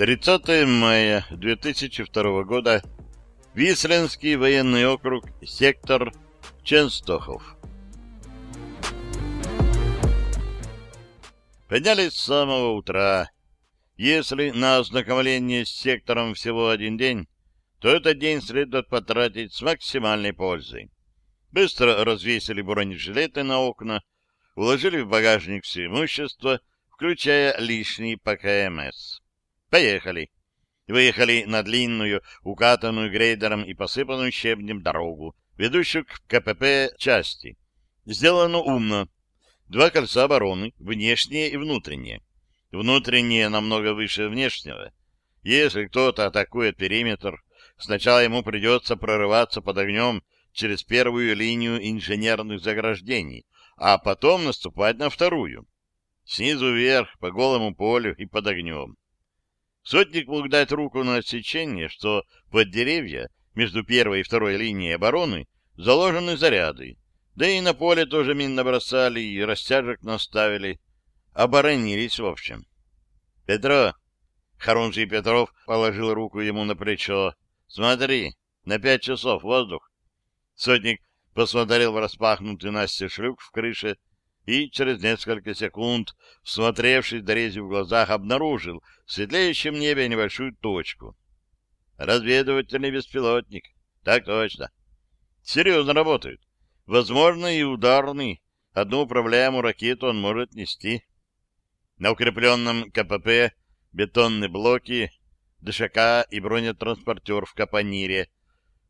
30 мая 2002 года. Висленский военный округ, сектор Ченстохов. Поднялись с самого утра. Если на ознакомление с сектором всего один день, то этот день следует потратить с максимальной пользой. Быстро развесили бронежилеты на окна, уложили в багажник все имущество, включая лишний ПКМС. Поехали. Выехали на длинную, укатанную грейдером и посыпанную щебнем дорогу, ведущую к КПП части. Сделано умно. Два кольца обороны, внешнее и внутреннее. Внутреннее намного выше внешнего. Если кто-то атакует периметр, сначала ему придется прорываться под огнем через первую линию инженерных заграждений, а потом наступать на вторую. Снизу вверх, по голому полю и под огнем. Сотник мог дать руку на отсечение, что под деревья между первой и второй линией обороны заложены заряды, да и на поле тоже мин набросали и растяжек наставили. Оборонились, в общем. — Петро! — Харунжий Петров положил руку ему на плечо. — Смотри, на пять часов воздух. Сотник посмотрел в распахнутый Насте шлюк в крыше и через несколько секунд, всмотревшись Дорезе в глазах, обнаружил в светлеющем небе небольшую точку. Разведывательный беспилотник. Так точно. Серьезно работают. Возможно, и ударный. Одну управляемую ракету он может нести. На укрепленном КПП бетонные блоки, ДШК и бронетранспортер в Капонире.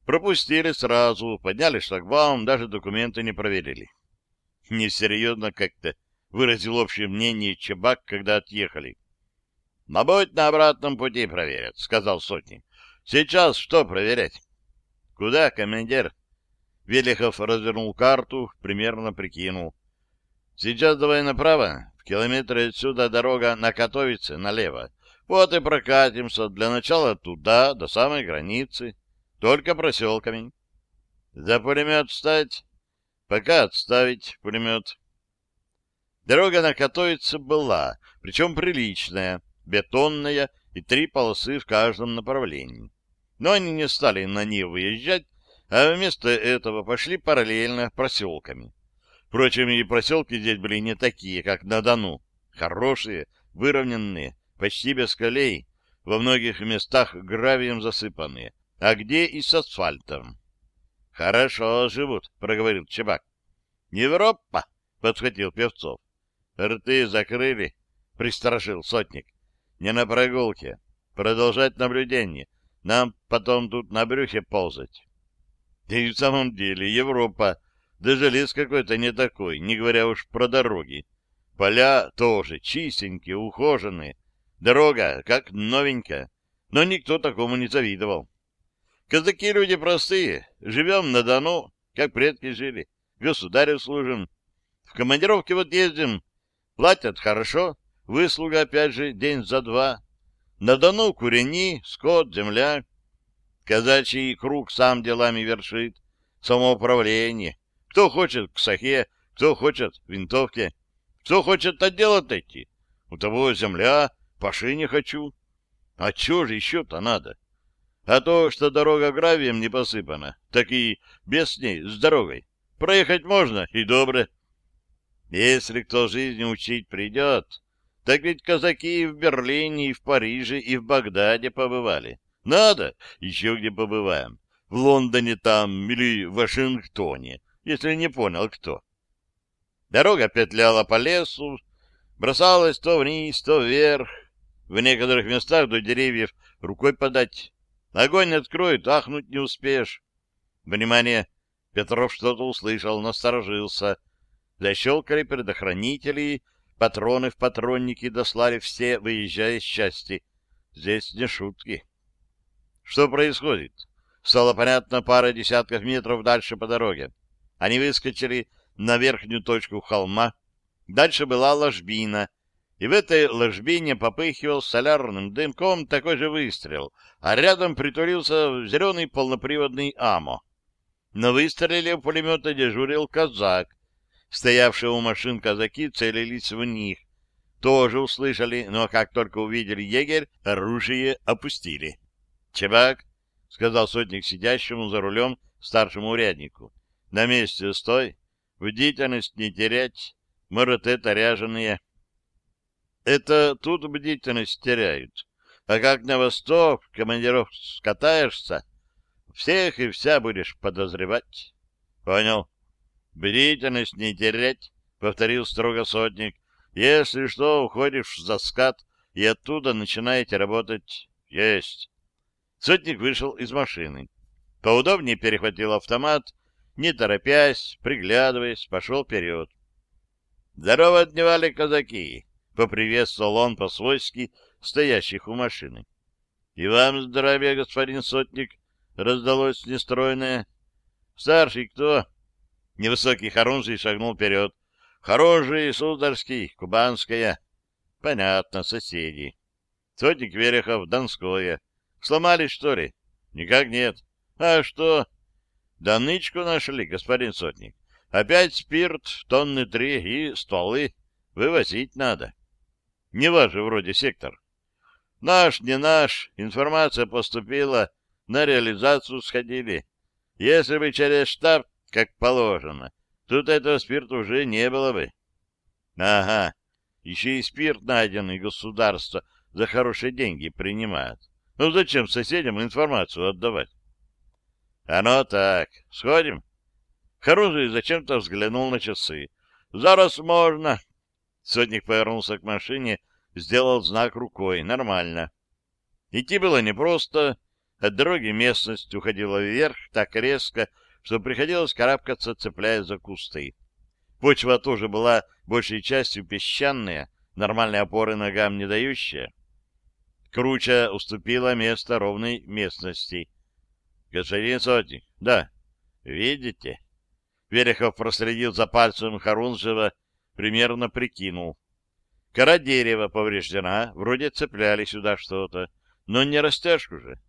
Пропустили сразу, подняли шлагбаум, даже документы не проверили. Несерьезно как-то, выразил общее мнение Чебак, когда отъехали. — Мабуть, на обратном пути проверят, — сказал сотник. — Сейчас что проверять? — Куда, командир? Велихов развернул карту, примерно прикинул. — Сейчас давай направо, в километре отсюда дорога на Котовице, налево. Вот и прокатимся для начала туда, до самой границы, только проселками. — За пулемет встать? Пока отставить пулемет. Дорога на Котовице была, причем приличная, бетонная и три полосы в каждом направлении. Но они не стали на нее выезжать, а вместо этого пошли параллельно проселками. Впрочем, и проселки здесь были не такие, как на Дону. Хорошие, выровненные, почти без колей, во многих местах гравием засыпанные, а где и с асфальтом. — Хорошо живут, — проговорил Чебак. — Европа, — подхватил Певцов. — Рты закрыли, — пристрашил сотник. — Не на прогулке. Продолжать наблюдение. Нам потом тут на брюхе ползать. Да и в самом деле Европа, даже лес какой-то не такой, не говоря уж про дороги. Поля тоже чистенькие, ухоженные. Дорога как новенькая, но никто такому не завидовал. Казаки люди простые, живем на Дону, как предки жили, государю служим. В командировке вот ездим, платят хорошо, выслуга опять же день за два. На Дону курени, скот, земля. Казачий круг сам делами вершит, самоуправление. Кто хочет к сахе, кто хочет винтовке, кто хочет отдел отойти. У того земля, паши не хочу. А чего же еще-то надо? А то, что дорога гравием не посыпана, так и без ней, с дорогой. Проехать можно, и добре. Если кто жизни учить придет, так ведь казаки и в Берлине, и в Париже, и в Багдаде побывали. Надо, еще где побываем. В Лондоне там или в Вашингтоне, если не понял кто. Дорога петляла по лесу, бросалась то вниз, то вверх. В некоторых местах до деревьев рукой подать. Огонь откроет, ахнуть не успеешь. Внимание! Петров что-то услышал, насторожился. Защелкали предохранители, патроны в патронники дослали все, выезжая из части. Здесь не шутки. Что происходит? Стало понятно пара десятков метров дальше по дороге. Они выскочили на верхнюю точку холма. Дальше была ложбина — и в этой ложбине попыхивал солярным дымком такой же выстрел, а рядом притулился зеленый полноприводный АМО. На выстреле у пулемета дежурил казак. Стоявшие у машин казаки целились в них. тоже услышали, но как только увидели егерь, оружие опустили. — Чебак, — сказал сотник сидящему за рулем старшему уряднику, — на месте стой, бдительность не терять, может, это ряженые. — Это тут бдительность теряют. А как на восток командиров скатаешься, всех и вся будешь подозревать. — Понял. — Бдительность не терять, — повторил строго сотник. — Если что, уходишь за скат, и оттуда начинаете работать. — Есть. Сотник вышел из машины. Поудобнее перехватил автомат, не торопясь, приглядываясь, пошел вперед. — Здорово дневали казаки! — поприветствовал он по-свойски стоящих у машины. — И вам здравия, господин сотник! — раздалось нестройное. — Старший кто? Невысокий Харунжий шагнул вперед. — Хорожий, Сударский, Кубанская. — Понятно, соседи. Сотник Верехов, Донское. Сломались, что ли? — Никак нет. — А что? — Да нычку нашли, господин сотник. Опять спирт, тонны три и стволы. Вывозить надо. Не ваш вроде сектор. Наш, не наш, информация поступила, на реализацию сходили. Если бы через штаб, как положено, тут этого спирта уже не было бы. Ага, еще и спирт найденный государство за хорошие деньги принимает. Ну зачем соседям информацию отдавать? Оно так. Сходим? Харузый зачем-то взглянул на часы. Зараз можно. Сотник повернулся к машине сделал знак рукой. Нормально. Идти было непросто. От дороги местность уходила вверх так резко, что приходилось карабкаться, цепляясь за кусты. Почва тоже была большей частью песчаная, нормальной опоры ногам не дающая. Круча уступила место ровной местности. — Господин Сотник, да, видите? Верехов проследил за пальцем Харунжева, примерно прикинул. Кора дерева повреждена, вроде цепляли сюда что-то, но не растяжку же.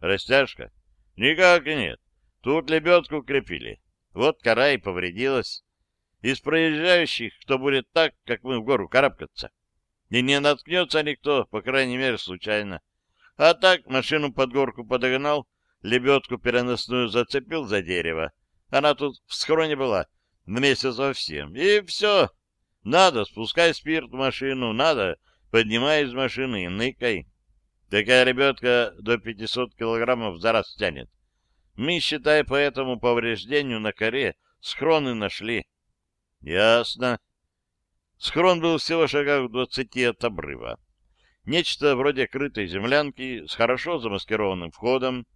Растяжка? Никак нет. Тут лебедку крепили. Вот кора и повредилась. Из проезжающих, кто будет так, как мы в гору карабкаться. И не наткнется никто, по крайней мере, случайно. А так машину под горку подогнал, лебедку переносную зацепил за дерево. Она тут в схроне была, вместе со всем. И все, надо, спускай спирт в машину, надо, поднимай из машины ныкай. Такая ребятка до 500 килограммов за раз тянет. Мы, считай, по этому повреждению на коре схроны нашли. Ясно. Схрон был всего шагах в двадцати от обрыва. Нечто вроде крытой землянки с хорошо замаскированным входом.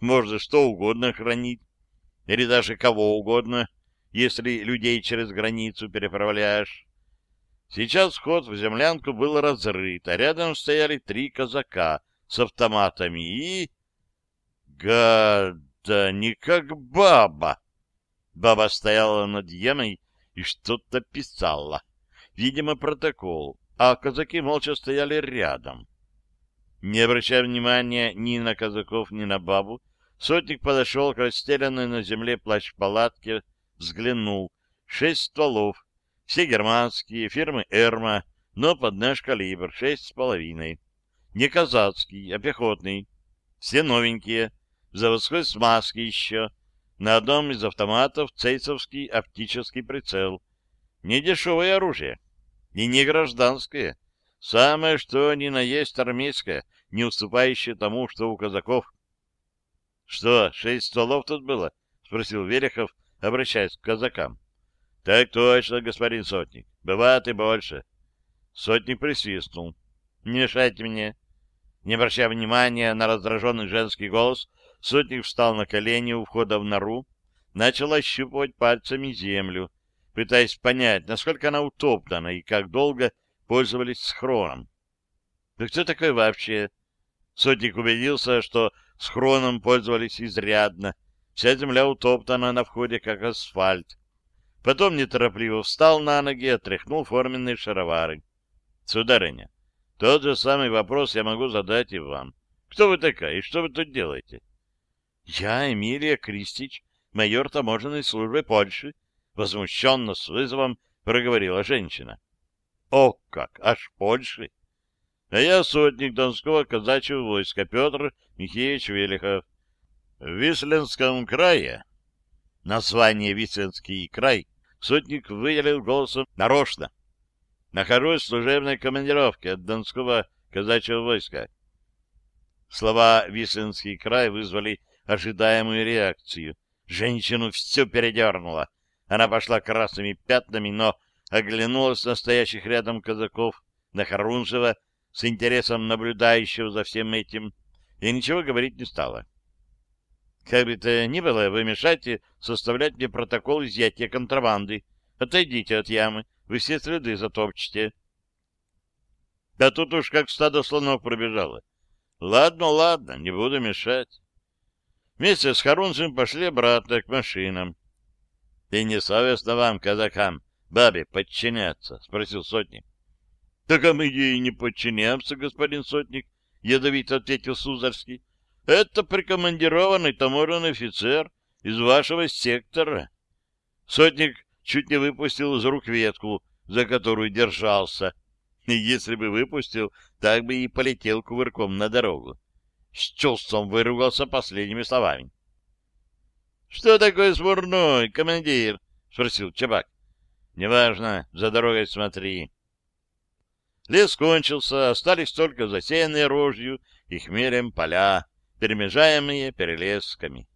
Можно что угодно хранить. Или даже кого угодно, если людей через границу переправляешь. Сейчас вход в землянку был разрыт, а рядом стояли три казака с автоматами и... Гада, не как баба! Баба стояла над ямой и что-то писала. Видимо, протокол, а казаки молча стояли рядом. Не обращая внимания ни на казаков, ни на бабу, сотник подошел к расстеленной на земле плащ-палатке, взглянул. Шесть стволов, все германские, фирмы «Эрма», но под наш калибр, шесть с половиной. Не казацкий, а пехотный. Все новенькие, в заводской смазке еще. На одном из автоматов цейцовский оптический прицел. Не дешевое оружие. И не гражданское. Самое, что ни на есть армейское, не уступающее тому, что у казаков. — Что, шесть стволов тут было? — спросил Верехов, обращаясь к казакам. — Так точно, господин сотник. Бывает и больше. Сотник присвистнул. — Не мешайте мне. Не обращая внимания на раздраженный женский голос, сотник встал на колени у входа в нору, начал ощупывать пальцами землю, пытаясь понять, насколько она утоптана и как долго пользовались схроном. Да кто такой вообще? Сотник убедился, что схроном пользовались изрядно. Вся земля утоптана на входе, как асфальт. Потом неторопливо встал на ноги и отряхнул форменные шаровары. — Сударыня, тот же самый вопрос я могу задать и вам. Кто вы такая и что вы тут делаете? — Я Эмилия Кристич, майор таможенной службы Польши, — возмущенно с вызовом проговорила женщина. О как! Аж Польши! А я сотник Донского казачьего войска Петр Михеевич Велихов. В Висленском крае название Висленский край сотник выделил голосом нарочно. Нахожусь в служебной командировке от Донского казачьего войска. Слова «Висленский край» вызвали ожидаемую реакцию. Женщину все передернуло. Она пошла красными пятнами, но оглянулась на стоящих рядом казаков, на Харунжева, с интересом наблюдающего за всем этим, и ничего говорить не стала. Как бы то ни было, вы мешаете составлять мне протокол изъятия контрабанды. Отойдите от ямы, вы все следы затопчете. Да тут уж как стадо слонов пробежало. Ладно, ладно, не буду мешать. Вместе с Харунжем пошли обратно к машинам. — Ты не совестно вам, казакам, бабе, подчиняться? — спросил сотник. — Так а мы ей не подчиняемся, господин сотник, — ядовито ответил Сузарский. — Это прикомандированный таможенный офицер из вашего сектора. Сотник чуть не выпустил из рук ветку, за которую держался. И если бы выпустил, так бы и полетел кувырком на дорогу. С чувством выругался последними словами. — Что такое смурной, командир? — спросил Чабак. — Неважно, за дорогой смотри. Лес кончился, остались только засеянные рожью и хмелем поля, перемежаемые перелесками.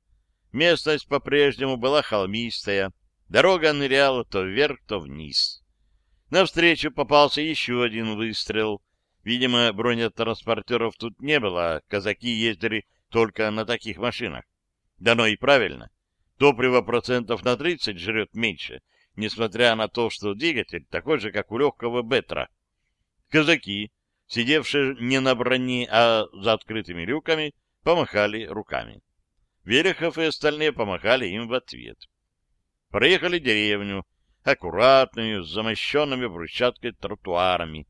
Местность по-прежнему была холмистая, дорога ныряла то вверх, то вниз. Навстречу попался еще один выстрел. Видимо, бронетранспортеров тут не было, казаки ездили только на таких машинах. Да но и правильно. Топливо процентов на 30 жрет меньше, несмотря на то, что двигатель такой же, как у легкого бетра. Казаки, сидевшие не на броне, а за открытыми люками, помахали руками. Верехов и остальные помахали им в ответ. Проехали деревню, аккуратную, с замощенными брусчаткой тротуарами.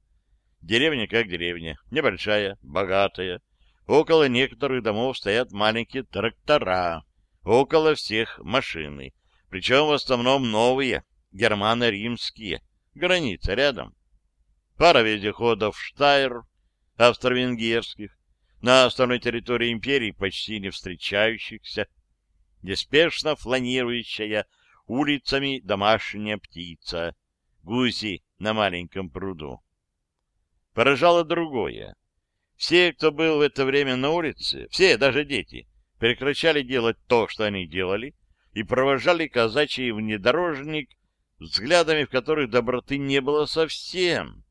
Деревня как деревня, небольшая, богатая. Около некоторых домов стоят маленькие трактора. Около всех машины, причем в основном новые, германо-римские. Граница рядом. Пара вездеходов «Штайр», австро-венгерских, на остальной территории империи почти не встречающихся, неспешно фланирующая улицами домашняя птица, гуси на маленьком пруду. Поражало другое. Все, кто был в это время на улице, все, даже дети, прекращали делать то, что они делали, и провожали казачий внедорожник взглядами, в которых доброты не было совсем.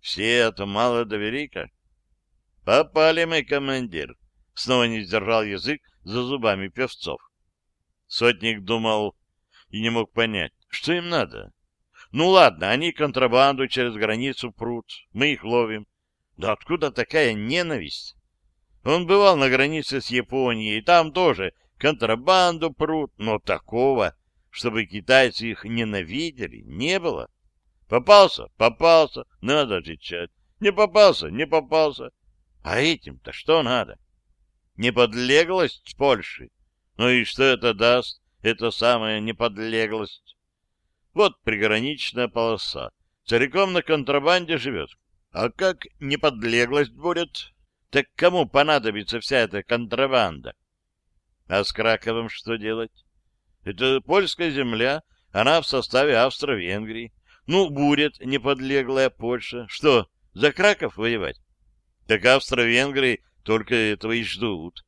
Все это мало до велика. «Попали мы, командир!» Снова не сдержал язык за зубами певцов. Сотник думал и не мог понять, что им надо. Ну ладно, они контрабанду через границу прут, мы их ловим. Да откуда такая ненависть? Он бывал на границе с Японией, там тоже контрабанду прут, но такого, чтобы китайцы их ненавидели, не было. Попался? Попался, надо отвечать. Не попался? Не попался. А этим-то что надо? Неподлеглость Польши. Ну и что это даст, эта самая неподлеглость? Вот приграничная полоса. Целиком на контрабанде живет. А как неподлеглость будет? Так кому понадобится вся эта контрабанда? А с Краковым что делать? Это польская земля, она в составе Австро-Венгрии. Ну, будет неподлеглая Польша. Что, за Краков воевать? Так Австро-Венгрии только этого и ждут.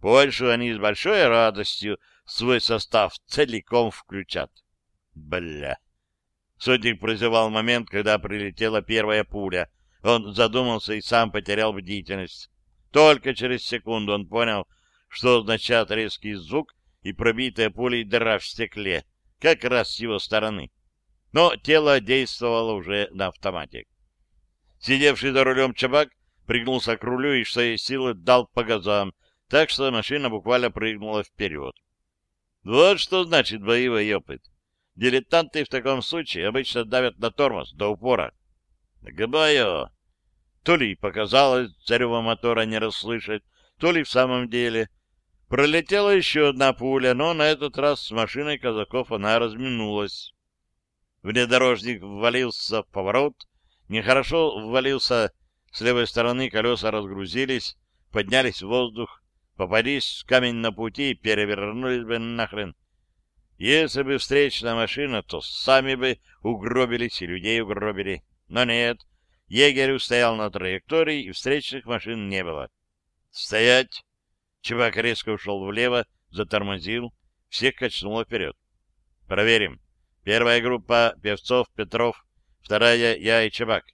Польшу они с большой радостью свой состав целиком включат. Бля! Сотник прозевал момент, когда прилетела первая пуля — он задумался и сам потерял бдительность. Только через секунду он понял, что означает резкий звук и пробитая пулей дыра в стекле, как раз с его стороны. Но тело действовало уже на автомате. Сидевший за рулем чабак пригнулся к рулю и, что силы, дал по газам, так что машина буквально прыгнула вперед. Вот что значит боевой опыт. Дилетанты в таком случае обычно давят на тормоз до упора. Бою! То ли показалось царева мотора не расслышать, то ли в самом деле. Пролетела еще одна пуля, но на этот раз с машиной казаков она разминулась. Внедорожник ввалился в поворот, нехорошо ввалился с левой стороны, колеса разгрузились, поднялись в воздух, попадись камень на пути, перевернулись бы нахрен. Если бы встречная машина, то сами бы угробились и людей угробили. Но нет, егерь устоял на траектории, и встречных машин не было. «Стоять!» Чувак резко ушел влево, затормозил, всех качнуло вперед. «Проверим. Первая группа — Певцов, Петров, вторая — я и Чебак.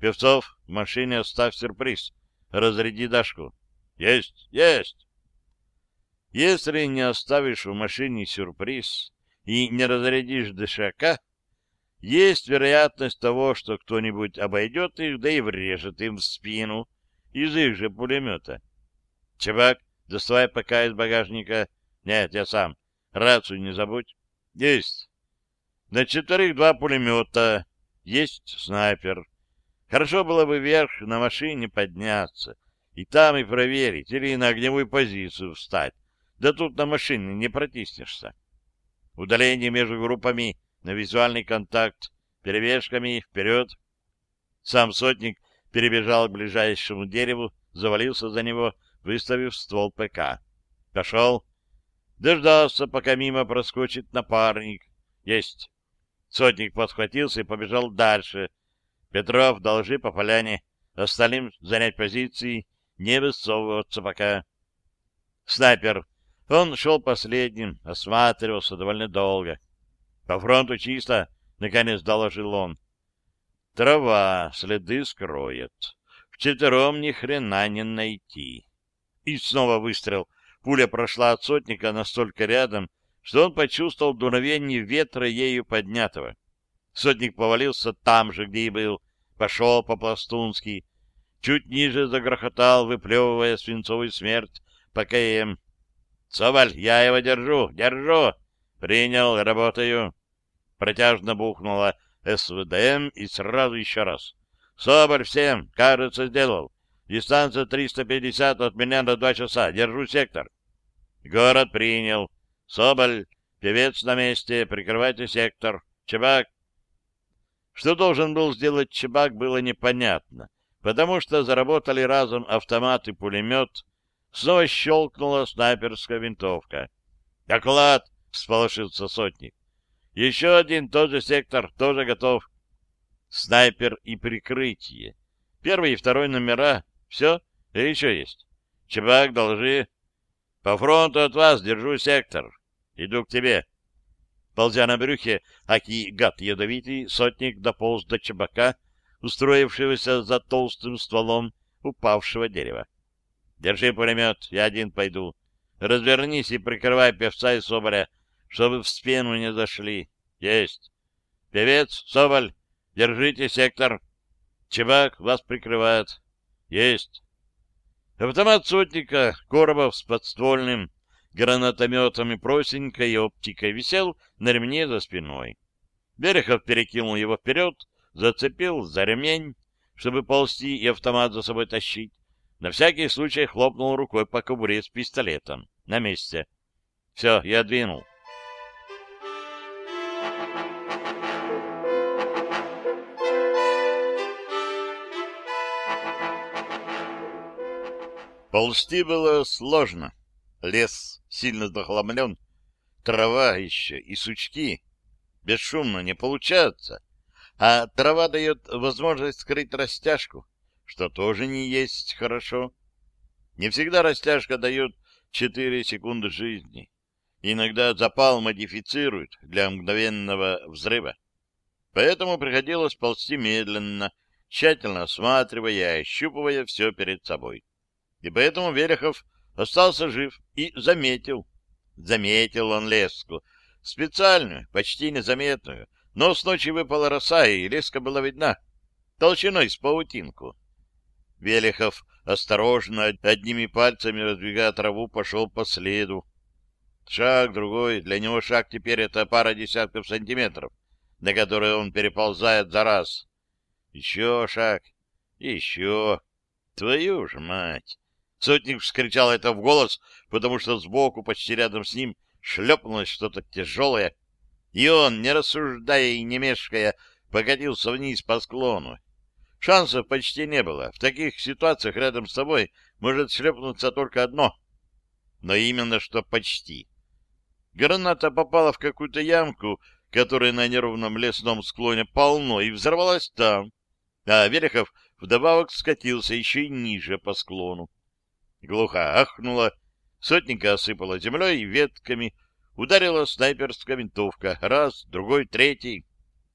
Певцов, в машине оставь сюрприз. Разряди Дашку». «Есть, есть!» Если не оставишь в машине сюрприз и не разрядишь дышака, есть вероятность того, что кто-нибудь обойдет их, да и врежет им в спину из их же пулемета. Чебак, доставай пока из багажника. Нет, я сам. Рацию не забудь. Есть. На четверых два пулемета. Есть снайпер. Хорошо было бы вверх на машине подняться. И там и проверить, или на огневую позицию встать. Да тут на машине не протиснешься. Удаление между группами на визуальный контакт, перебежками вперед. Сам сотник перебежал к ближайшему дереву, завалился за него, выставив ствол ПК. Пошел. Дождался, пока мимо проскочит напарник. Есть. Сотник подхватился и побежал дальше. Петров, должи по поляне. Остальным занять позиции, не высовываться пока. Снайпер он шел последним, осматривался довольно долго. По фронту чисто, наконец доложил он. Трава следы скроет. Вчетвером ни хрена не найти. И снова выстрел. Пуля прошла от сотника настолько рядом, что он почувствовал дуновение ветра ею поднятого. Сотник повалился там же, где и был, пошел по-пластунски, чуть ниже загрохотал, выплевывая свинцовую смерть по КМ. Соболь, я его держу, держу. Принял, работаю. Протяжно бухнула СВДМ и сразу еще раз. Соболь всем, кажется, сделал. Дистанция 350 от меня на два часа. Держу сектор. Город принял. Соболь, певец на месте, прикрывайте сектор. Чебак. Что должен был сделать Чебак, было непонятно, потому что заработали разом автомат и пулемет, Снова щелкнула снайперская винтовка. «Доклад!» — всполошился сотник. «Еще один, тот же сектор, тоже готов». Снайпер и прикрытие. Первый и второй номера. Все? Или еще есть? Чебак, должи. По фронту от вас держу сектор. Иду к тебе. Ползя на брюхе, аки гад ядовитый, сотник дополз до чебака, устроившегося за толстым стволом упавшего дерева. Держи пулемет, я один пойду. Развернись и прикрывай певца и Соболя, чтобы в спину не зашли. Есть. Певец, Соболь, держите сектор. Чебак вас прикрывает. Есть. Автомат сотника, Коробов с подствольным, гранатометом и простенькой оптикой висел на ремне за спиной. Берехов перекинул его вперед, зацепил за ремень, чтобы ползти и автомат за собой тащить. На всякий случай хлопнул рукой по кобуре с пистолетом. На месте. Все, я двинул. Ползти было сложно. Лес сильно захламлен, трава еще и сучки. Бесшумно не получается. А трава дает возможность скрыть растяжку что тоже не есть хорошо. Не всегда растяжка дает 4 секунды жизни. Иногда запал модифицируют для мгновенного взрыва. Поэтому приходилось ползти медленно, тщательно осматривая и ощупывая все перед собой. И поэтому Верехов остался жив и заметил. Заметил он леску, специальную, почти незаметную, но с ночи выпала роса, и леска была видна, толщиной с паутинку. Велихов осторожно, одними пальцами раздвигая траву, пошел по следу. Шаг другой, для него шаг теперь это пара десятков сантиметров, на которые он переползает за раз. Еще шаг, еще. Твою ж мать! Сотник вскричал это в голос, потому что сбоку, почти рядом с ним, шлепнулось что-то тяжелое, и он, не рассуждая и не мешкая, покатился вниз по склону. Шансов почти не было. В таких ситуациях рядом с тобой может шлепнуться только одно. Но именно что почти. Граната попала в какую-то ямку, которая на неровном лесном склоне полно, и взорвалась там. А Верехов вдобавок скатился еще и ниже по склону. Глухо ахнула, сотника осыпала землей и ветками, ударила снайперская винтовка. Раз, другой, третий.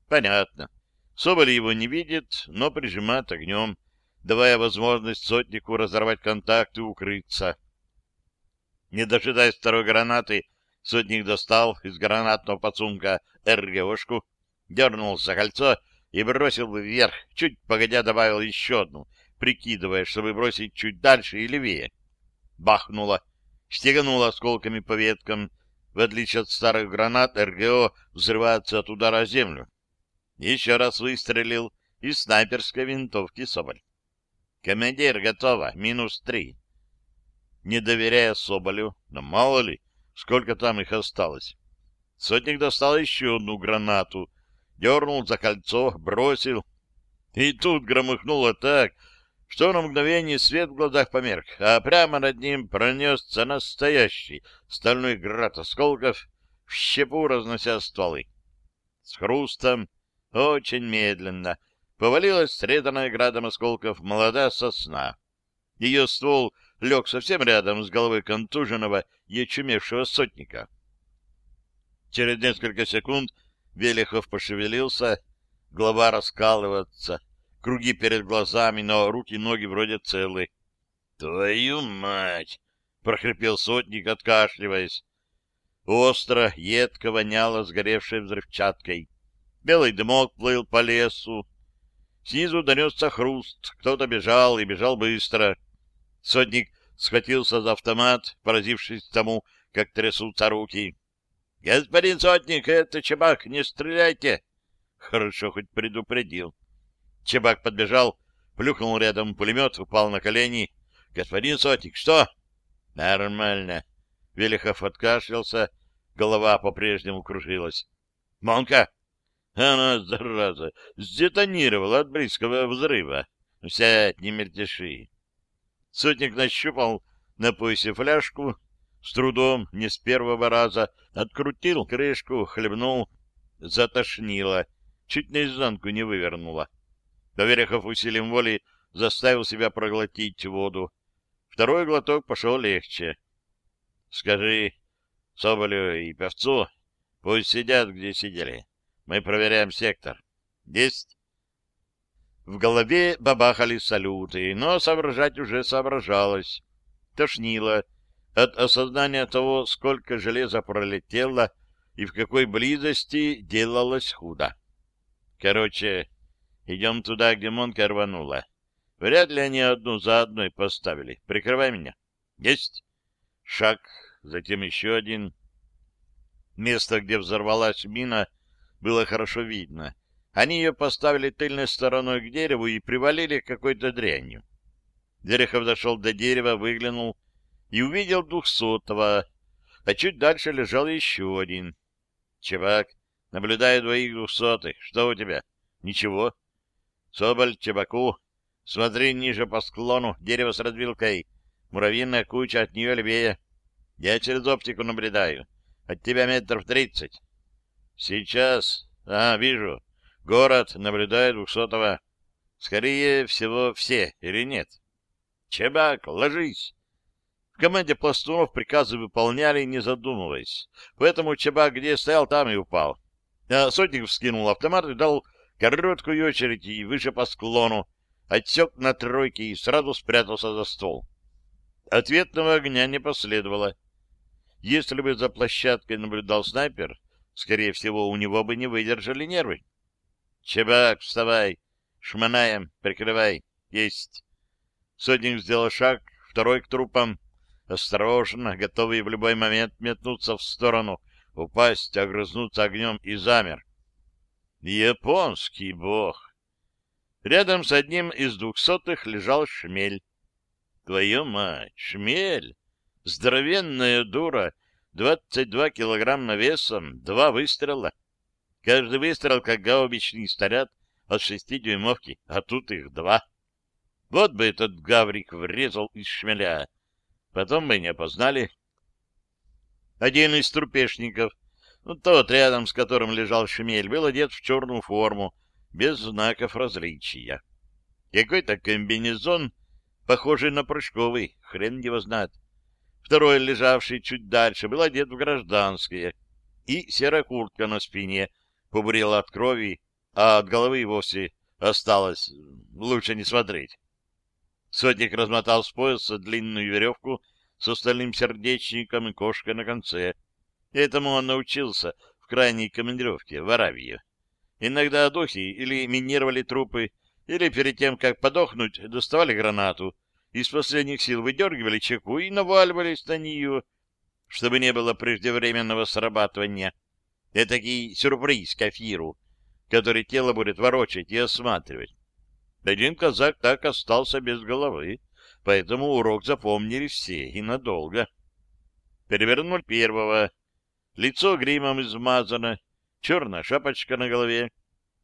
Понятно. Соболь его не видит, но прижимает огнем, давая возможность сотнику разорвать контакт и укрыться. Не дожидаясь второй гранаты, сотник достал из гранатного подсумка РГОшку, дернул за кольцо и бросил вверх, чуть погодя добавил еще одну, прикидывая, чтобы бросить чуть дальше и левее. Бахнуло, стегануло осколками по веткам. В отличие от старых гранат, РГО взрывается от удара о землю. Еще раз выстрелил из снайперской винтовки Соболь. Командир готово, минус три не доверяя Соболю, но мало ли, сколько там их осталось. Сотник достал еще одну гранату, дернул за кольцо, бросил. И тут громыхнуло так, что на мгновение свет в глазах померк, а прямо над ним пронесся настоящий стальной град осколков, в щепу разнося стволы. С хрустом, очень медленно, повалилась среданная градом осколков молодая сосна. Ее ствол лег совсем рядом с головой контуженного и очумевшего сотника. Через несколько секунд Велихов пошевелился, голова раскалывается, круги перед глазами, но руки и ноги вроде целы. — Твою мать! — прохрипел сотник, откашливаясь. Остро, едко воняло сгоревшей взрывчаткой. Белый дымок плыл по лесу. Снизу донесся хруст. Кто-то бежал и бежал быстро. Сотник схватился за автомат, поразившись тому, как трясутся руки. — Господин Сотник, это Чебак, не стреляйте! Хорошо, хоть предупредил. Чебак подбежал, плюхнул рядом пулемет, упал на колени. — Господин Сотник, что? — Нормально. Велихов откашлялся, голова по-прежнему кружилась. — Монка! Она, зараза, сдетонировала от близкого взрыва. Сядь, не мельтеши. Сотник нащупал на поясе фляжку, с трудом, не с первого раза, открутил крышку, хлебнул, затошнило, чуть наизнанку не вывернуло. Доверехов усилием воли заставил себя проглотить воду. Второй глоток пошел легче. — Скажи Соболю и Певцу, пусть сидят, где сидели. Мы проверяем сектор. — Есть. В голове бабахали салюты, но соображать уже соображалось. Тошнило от осознания того, сколько железа пролетело и в какой близости делалось худо. Короче, идем туда, где Монка рванула. Вряд ли они одну за одной поставили. Прикрывай меня. Есть. Шаг, затем еще один. Место, где взорвалась мина, было хорошо видно. Они ее поставили тыльной стороной к дереву и привалили какой-то дрянью. Дерехов дошел до дерева, выглянул и увидел двухсотого, а чуть дальше лежал еще один. Чебак, наблюдаю двоих двухсотых. Что у тебя? Ничего. Соболь, Чебаку, смотри ниже по склону, дерево с развилкой. Муравьиная куча от нее левее. Я через оптику наблюдаю. От тебя метров тридцать. Сейчас. А, вижу. Город наблюдает двухсотого. Скорее всего, все или нет? Чебак, ложись! В команде пластунов приказы выполняли, не задумываясь. Поэтому Чебак где стоял, там и упал. А Сотник вскинул автомат и дал короткую очередь и выше по склону, отсек на тройке и сразу спрятался за стол. Ответного огня не последовало. Если бы за площадкой наблюдал снайпер, скорее всего, у него бы не выдержали нервы. Чебак, вставай! Шманаем, прикрывай! Есть! Сотник сделал шаг, второй к трупам. Осторожно, готовый в любой момент метнуться в сторону, упасть, огрызнуться огнем и замер. Японский бог! Рядом с одним из двухсотых лежал шмель. Твою мать, шмель! Здоровенная дура, двадцать два килограмма весом, два выстрела. Каждый выстрел, как гаубичный снаряд, от шестидюймовки, а тут их два. Вот бы этот гаврик врезал из шмеля. Потом бы не опознали. Один из трупешников, тот, рядом с которым лежал шмель, был одет в черную форму, без знаков различия. Какой-то комбинезон, похожий на прыжковый, хрен его знает. Второй, лежавший чуть дальше, был одет в гражданское, и серая куртка на спине побурела от крови, а от головы вовсе осталось лучше не смотреть. Сотник размотал с пояса длинную веревку с остальным сердечником и кошкой на конце. Этому он научился в крайней командировке в Аравию. Иногда духи или минировали трупы, или перед тем, как подохнуть, доставали гранату, из последних сил выдергивали чеку и наваливались на нее, чтобы не было преждевременного срабатывания. Этакий сюрприз кафиру, который тело будет ворочать и осматривать. Один казак так остался без головы, поэтому урок запомнили все и надолго. Перевернул первого. Лицо гримом измазано, черная шапочка на голове,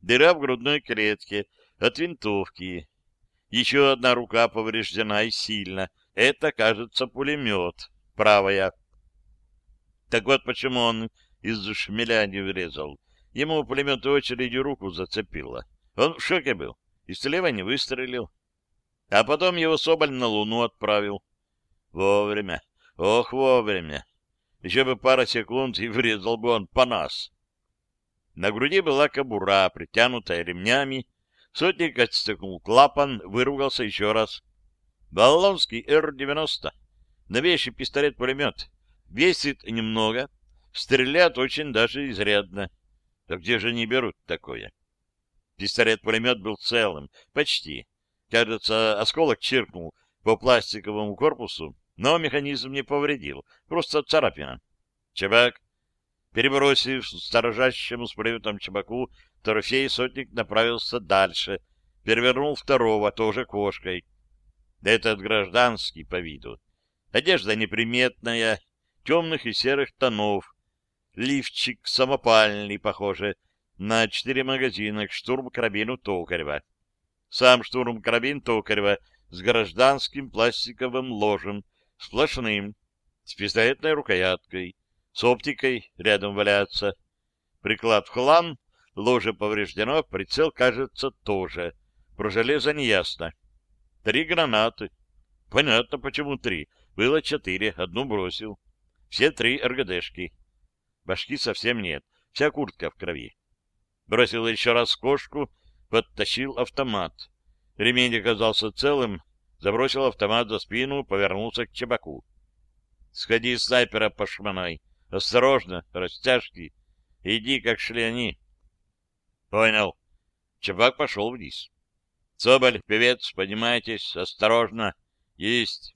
дыра в грудной клетке от винтовки. Еще одна рука повреждена и сильно. Это, кажется, пулемет, правая. Так вот почему он из-за шмеля не врезал. Ему пулемет очередью руку зацепило. Он в шоке был и слева не выстрелил. А потом его Соболь на Луну отправил. Вовремя. Ох, вовремя. Еще бы пара секунд, и врезал бы он по нас. На груди была кобура, притянутая ремнями. Сотник отстегнул клапан, выругался еще раз. Баллонский Р-90. Новейший пистолет-пулемет. Весит немного, стреляет очень даже изрядно. А где же не берут такое? Пистолет-пулемет был целым, почти. Кажется, осколок чиркнул по пластиковому корпусу, но механизм не повредил, просто царапина. Чебак, перебросив сторожащему с пулеметом чебаку, трофей сотник направился дальше, перевернул второго, тоже кошкой. Этот гражданский по виду. Одежда неприметная, темных и серых тонов. Лифчик самопальный, похоже, на четыре магазина к штурм-карабину Токарева. Сам штурм-карабин Токарева с гражданским пластиковым ложем, сплошным, с пистолетной рукояткой, с оптикой рядом валяется. Приклад в хлам, ложе повреждено, прицел, кажется, тоже. Про железо неясно. Три гранаты. Понятно, почему три. Было четыре, одну бросил. Все три РГДшки. Башки совсем нет, вся куртка в крови бросил еще раз кошку, подтащил автомат. Ремень оказался целым, забросил автомат за спину, повернулся к Чебаку. — Сходи снайпера пошмонай. Осторожно, растяжки. Иди, как шли они. — Понял. Чебак пошел вниз. — Соболь, певец, поднимайтесь, осторожно. Есть.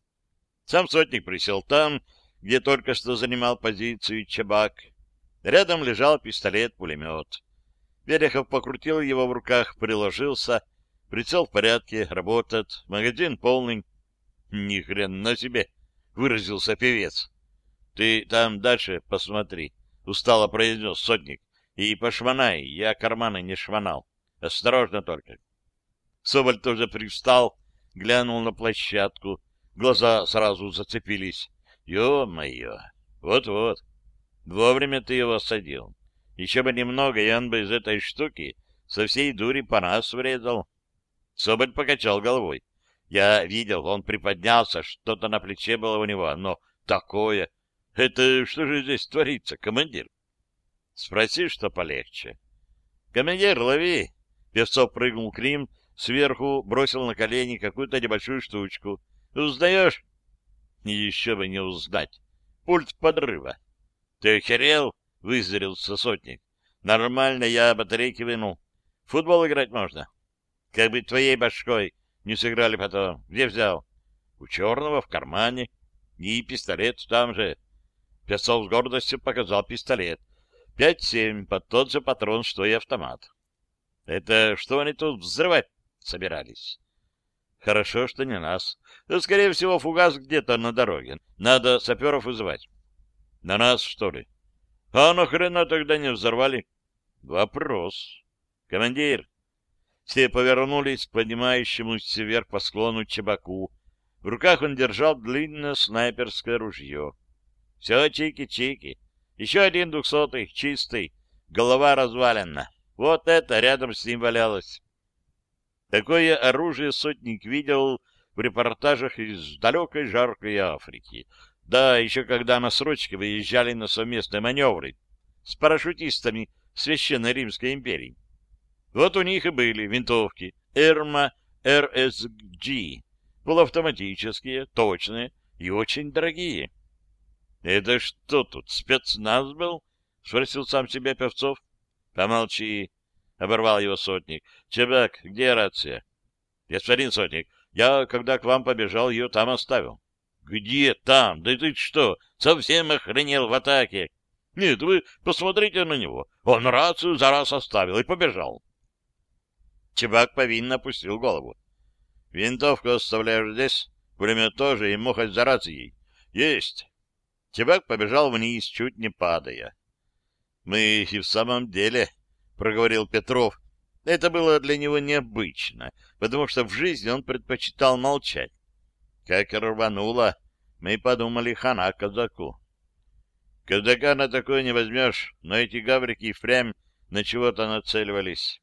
Сам сотник присел там, где только что занимал позицию Чебак. Рядом лежал пистолет-пулемет. Верехов покрутил его в руках, приложился. Прицел в порядке, работает, магазин полный. Ни хрена себе, выразился певец. Ты там дальше посмотри, устало произнес сотник. И пошмонай, я карманы не шмонал. Осторожно только. Соболь тоже привстал, глянул на площадку. Глаза сразу зацепились. Ё-моё! Вот-вот. Вовремя ты его садил. Еще бы немного, и он бы из этой штуки со всей дури по нас врезал. Соболь покачал головой. Я видел, он приподнялся, что-то на плече было у него, но такое... Это что же здесь творится, командир? Спроси, что полегче. Командир, лови! Певцов прыгнул к ним, сверху бросил на колени какую-то небольшую штучку. Узнаешь? Еще бы не узнать. Пульт подрыва. Ты охерел? — вызрелся сотник. — Нормально, я батарейки вынул. Футбол играть можно. Как бы твоей башкой не сыграли потом. Где взял? У черного в кармане. И пистолет там же. Песцов с гордостью показал пистолет. Пять-семь, под тот же патрон, что и автомат. Это что они тут взрывать собирались? Хорошо, что не нас. Да, скорее всего, фугас где-то на дороге. Надо саперов вызывать. На нас, что ли? А нахрена тогда не взорвали? Вопрос. Командир, Все повернулись к поднимающемуся вверх по склону чебаку. В руках он держал длинное снайперское ружье. Все чики-чики. Еще один двухсотый, чистый. Голова развалена. Вот это рядом с ним валялось. Такое оружие сотник видел в репортажах из далекой жаркой Африки. Да, еще когда на срочке выезжали на совместные маневры с парашютистами Священной Римской империи. Вот у них и были винтовки Эрма РСГ, полуавтоматические, точные и очень дорогие. — Это что тут, спецназ был? — спросил сам себя Певцов. — Помолчи, — оборвал его сотник. — Чебак, где рация? — Господин сотник, я, когда к вам побежал, ее там оставил. — Где там? Да ты что, совсем охренел в атаке? — Нет, вы посмотрите на него. Он рацию за раз оставил и побежал. Чебак повинно опустил голову. — Винтовку оставляешь здесь? Пулемет тоже и мухать за рацией. — Есть. Чебак побежал вниз, чуть не падая. — Мы и в самом деле, — проговорил Петров, это было для него необычно, потому что в жизни он предпочитал молчать. Как рвануло, мы подумали хана казаку. Казака на такое не возьмешь, но эти гаврики и впрямь на чего-то нацеливались. —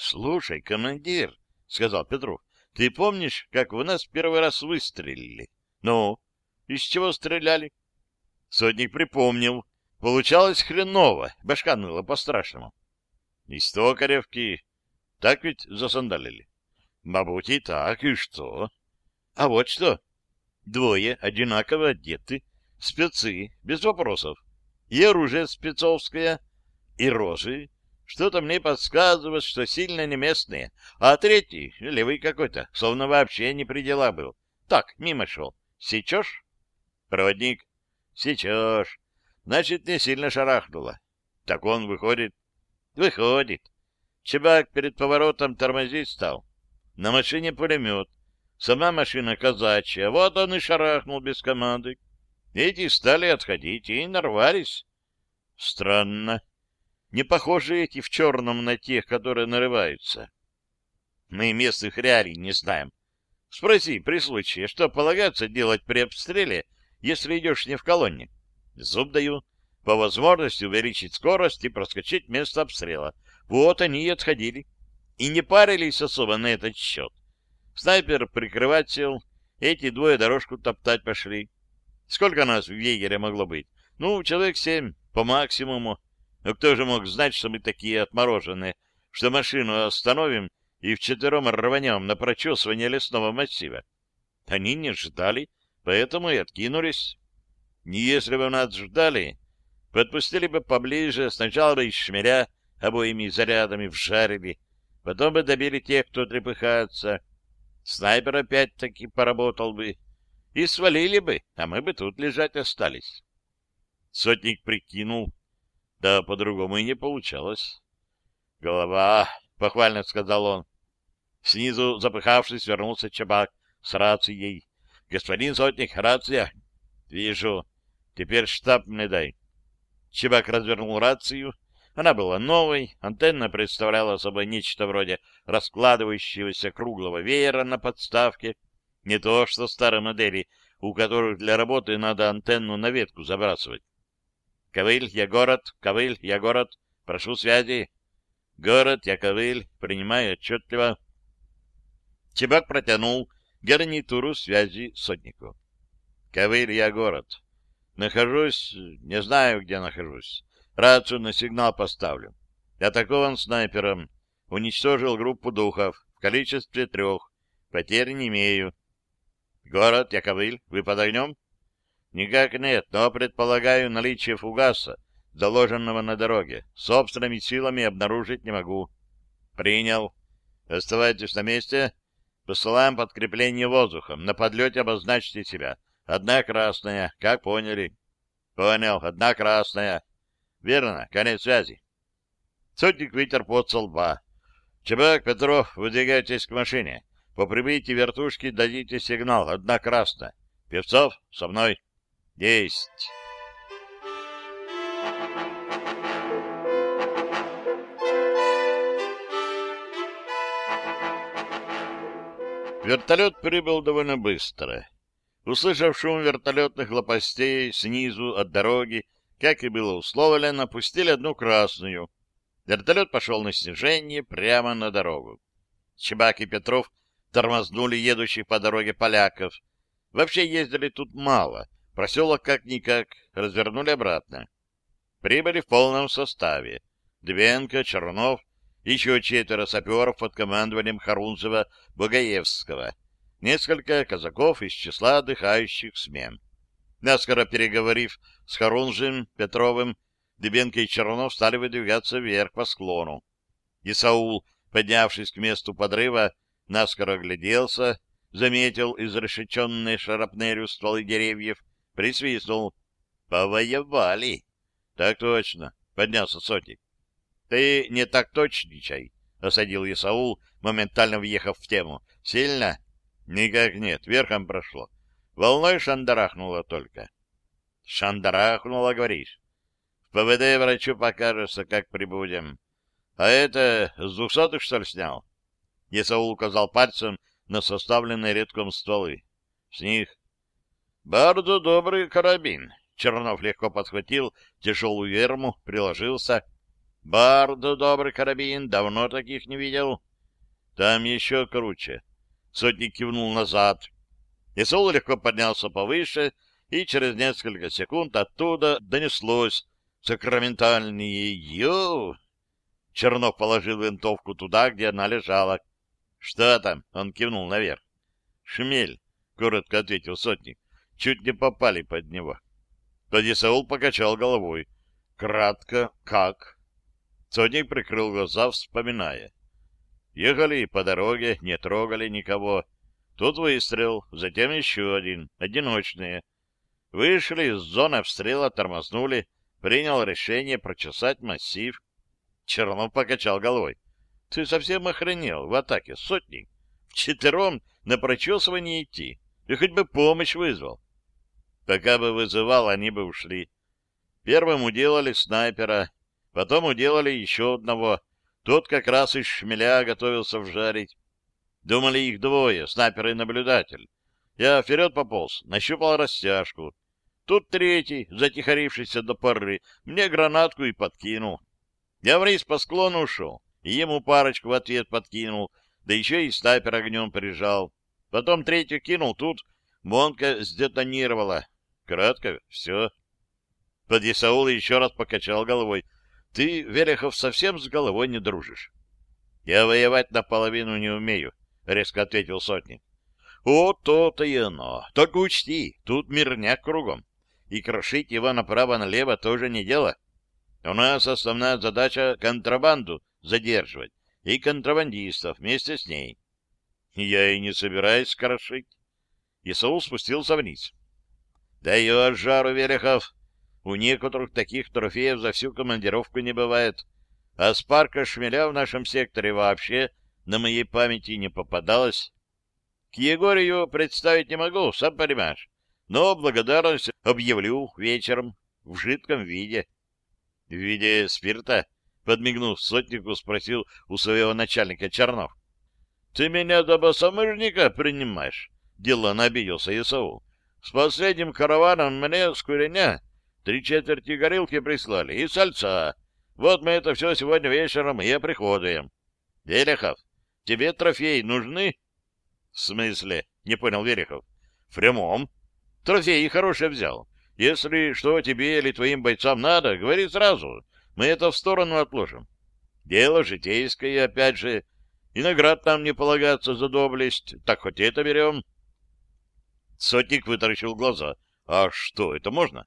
Слушай, командир, — сказал Петров, — ты помнишь, как в нас первый раз выстрелили? — Ну, из чего стреляли? Сотник припомнил. Получалось хреново, башка ныла по-страшному. Из токаревки. Так ведь засандалили? Мабуть, и так, и что? А вот что. Двое одинаково одеты, спецы, без вопросов. И оружие спецовское, и рожи. Что-то мне подсказывает, что сильно не местные. А третий, левый какой-то, словно вообще не при дела был. Так, мимо шел. Сечешь? Проводник. Сечешь. Значит, не сильно шарахнуло. Так он выходит Выходит. Чебак перед поворотом тормозить стал. На машине пулемет. Сама машина казачья. Вот он и шарахнул без команды. Эти стали отходить и нарвались. Странно. Не похожи эти в черном на тех, которые нарываются. Мы местных реалий не знаем. Спроси при случае, что полагается делать при обстреле, если идешь не в колонне. Зуб даю по возможности увеличить скорость и проскочить место обстрела. Вот они и отходили. И не парились особо на этот счет. Снайпер прикрывать сел, эти двое дорожку топтать пошли. Сколько нас в егере могло быть? Ну, человек семь, по максимуму. Но кто же мог знать, что мы такие отмороженные, что машину остановим и вчетвером рванем на прочесывание лесного массива? Они не ждали, поэтому и откинулись. Не если бы нас ждали, Подпустили бы поближе, сначала бы из шмеля обоими зарядами вжарили, потом бы добили тех, кто трепыхается. Снайпер опять-таки поработал бы. И свалили бы, а мы бы тут лежать остались. Сотник прикинул. Да по-другому и не получалось. «Голова!» — похвально сказал он. Снизу, запыхавшись, вернулся Чабак с рацией. «Господин Сотник, рация!» «Вижу. Теперь штаб мне дай». Чебак развернул рацию. Она была новой, антенна представляла собой нечто вроде раскладывающегося круглого веера на подставке. Не то, что старые модели, у которых для работы надо антенну на ветку забрасывать. «Ковыль, я город, Ковыль, я город, прошу связи». «Город, я Ковыль, принимаю отчетливо». Чебак протянул гарнитуру связи сотнику. «Ковыль, я город. Нахожусь, не знаю, где нахожусь. Рацию на сигнал поставлю. Атакован снайпером. Уничтожил группу духов в количестве трех. Потерь не имею. Город Яковыль, вы под огнем? Никак нет, но предполагаю наличие фугаса, заложенного на дороге. Собственными силами обнаружить не могу. Принял. Оставайтесь на месте. Посылаем подкрепление воздухом. На подлете обозначьте себя. Одна красная, как поняли? Понял, одна красная. Верно, конец связи. Сотник вытер пот со лба. Чебак, Петров, выдвигайтесь к машине. По прибытии вертушки дадите сигнал. Одна красная. Певцов, со мной. Есть. Вертолет прибыл довольно быстро. Услышав шум вертолетных лопастей снизу от дороги, как и было условлено, пустили одну красную. Вертолет пошел на снижение прямо на дорогу. Чебак и Петров тормознули едущих по дороге поляков. Вообще ездили тут мало, проселок как-никак, развернули обратно. Прибыли в полном составе. Двенко, Чернов, еще четверо саперов под командованием Харунцева-Богаевского, несколько казаков из числа отдыхающих смен. Наскоро переговорив с Харунжем, Петровым, Дебенко и Чернов стали выдвигаться вверх по склону. И Саул, поднявшись к месту подрыва, наскоро огляделся, заметил изрешеченные шарапнелью стволы деревьев, присвистнул. «Повоевали!» «Так точно!» — поднялся сотник. «Ты не так точничай!» — осадил Исаул, моментально въехав в тему. «Сильно?» «Никак нет, верхом прошло. Волной шандарахнуло только». «Шандарахнуло, говоришь?» «В ПВД врачу покажется, как прибудем. А это с двухсотых, что ли, снял?» Исаул указал пальцем на составленные редком стволы. С них. Bardzo добрый карабин. Чернов легко подхватил тяжелую ерму, приложился. Bardzo добрый карабин, давно таких не видел. Там еще круче. Сотник кивнул назад. Исаул легко поднялся повыше, и через несколько секунд оттуда донеслось сакраментальное «Ю!». Чернов положил винтовку туда, где она лежала, — Что там? — он кивнул наверх. — Шмель, — коротко ответил сотник. — Чуть не попали под него. Тоді Саул покачал головой. — Кратко, как? Сотник прикрыл глаза, вспоминая. Ехали по дороге, не трогали никого. Тут выстрел, затем еще один, одиночные. Вышли из зоны обстрела, тормознули, принял решение прочесать массив. Чернов покачал головой. Ты совсем охренел в атаке, сотник. Вчетвером на прочесывание идти. И хоть бы помощь вызвал. Пока бы вызывал, они бы ушли. Первым уделали снайпера, потом уделали еще одного. Тот как раз из шмеля готовился вжарить. Думали их двое, снайпер и наблюдатель. Я вперед пополз, нащупал растяжку. Тут третий, затихарившийся до поры, мне гранатку и подкинул. Я вниз по склону ушел и ему парочку в ответ подкинул, да еще и снайпер огнем прижал. Потом третью кинул, тут Монка сдетонировала. Кратко, все. Подъясаул еще раз покачал головой. Ты, Верехов, совсем с головой не дружишь. Я воевать наполовину не умею, — резко ответил сотник. О, то-то и оно. Только учти, тут мирняк кругом. И крошить его направо-налево тоже не дело. У нас основная задача — контрабанду задерживать и контрабандистов вместе с ней. Я и не собираюсь крошить. Исаул спустился вниз. Даешь жару, Верехов. У некоторых таких трофеев за всю командировку не бывает. А спарка шмеля в нашем секторе вообще на моей памяти не попадалась. К Егорию представить не могу, сам понимаешь. Но благодарность объявлю вечером в жидком виде. В виде спирта? Подмигнув сотнику, спросил у своего начальника Чернов. — Ты меня до босомыжника принимаешь? — дело обиделся Исаул. — С последним караваном мне с куреня три четверти горилки прислали и сальца. Вот мы это все сегодня вечером и приходуем. — Верехов, тебе трофеи нужны? — В смысле? — не понял Верехов. — В прямом. Трофеи хорошие взял. Если что тебе или твоим бойцам надо, говори сразу. Мы это в сторону отложим. Дело житейское, опять же, и наград нам не полагаться за доблесть, так хоть это берем. Сотник вытаращил глаза. А что, это можно?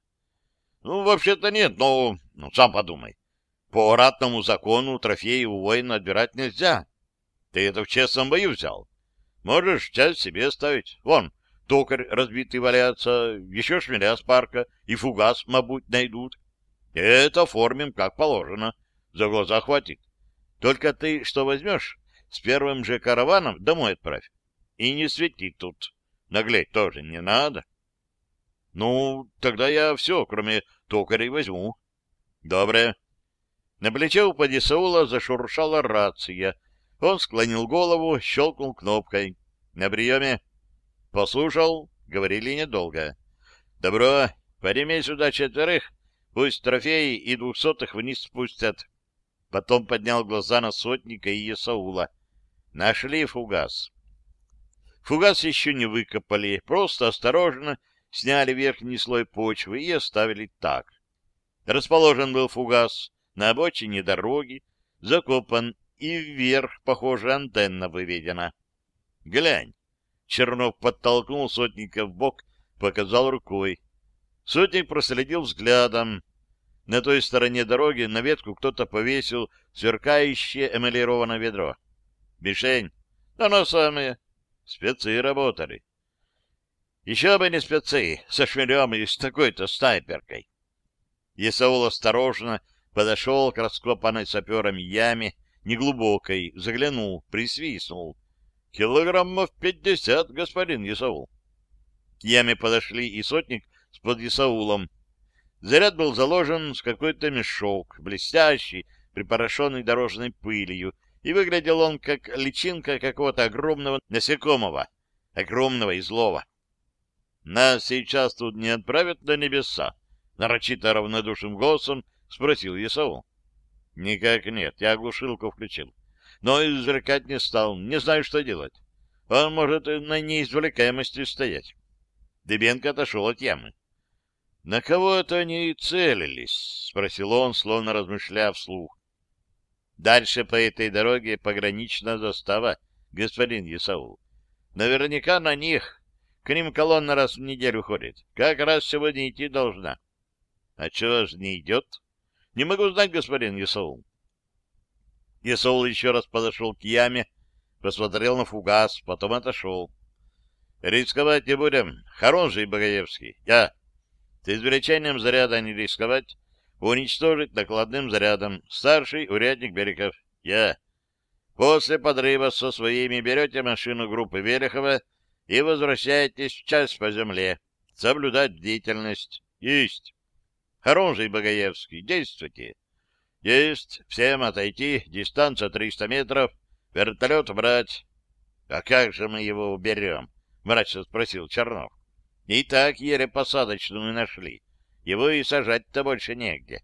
Ну, вообще-то нет, но, ну, сам подумай. По ратному закону трофеи у воина отбирать нельзя. Ты это в честном бою взял. Можешь часть себе ставить. Вон, токарь разбитый валяется, еще шмеля с парка и фугас, мабуть, найдут. Это оформим как положено. За глаза хватит. Только ты что возьмешь, с первым же караваном домой отправь. И не свети тут. Наглеть тоже не надо. Ну, тогда я все, кроме токарей, возьму. Добре. На плече у Падисаула зашуршала рация. Он склонил голову, щелкнул кнопкой. На приеме. Послушал, говорили недолго. Добро, поднимей сюда четверых, пусть трофеи и двухсотых вниз спустят. Потом поднял глаза на сотника и Есаула. Нашли фугас. Фугас еще не выкопали, просто осторожно сняли верхний слой почвы и оставили так. Расположен был фугас на обочине дороги, закопан и вверх, похоже, антенна выведена. Глянь. Чернов подтолкнул сотника в бок, показал рукой. Сотник проследил взглядом. На той стороне дороги на ветку кто-то повесил сверкающее эмалированное ведро. Мишень? Оно самое. Спецы работали. Еще бы не спецы, со шмелем и с такой-то снайперкой. Исаул осторожно подошел к раскопанной саперами яме, неглубокой, заглянул, присвистнул. Килограммов пятьдесят, господин Исаул. К яме подошли и сотник с под Исаулом. Заряд был заложен с какой-то мешок, блестящий, припорошенный дорожной пылью, и выглядел он как личинка какого-то огромного насекомого, огромного и злого. Нас сейчас тут не отправят на небеса? Нарочито равнодушным голосом спросил Исаул. Никак нет, я глушилку включил. Но извлекать не стал, не знаю, что делать. Он может на неизвлекаемости стоять. Дебенко отошел от ямы. — На кого это они целились? — спросил он, словно размышляя вслух. — Дальше по этой дороге пограничная застава, господин Исаул. Наверняка на них к ним колонна раз в неделю ходит. Как раз сегодня идти должна. А чего ж не идет? Не могу знать, господин Исаул. Исаул еще раз подошел к яме, посмотрел на фугас, потом отошел. Рисковать не будем. Хороший Богоевский. Я. С извлечением заряда не рисковать. Уничтожить накладным зарядом. Старший урядник Береков. Я. После подрыва со своими берете машину группы Верехова и возвращаетесь в час по земле. Соблюдать бдительность. Есть. Хорунжий Богоевский, действуйте. Есть. Всем отойти. Дистанция 300 метров. Вертолет брать. А как же мы его уберем? Мрачно спросил Чернов. И так еле посадочную нашли. Его и сажать-то больше негде.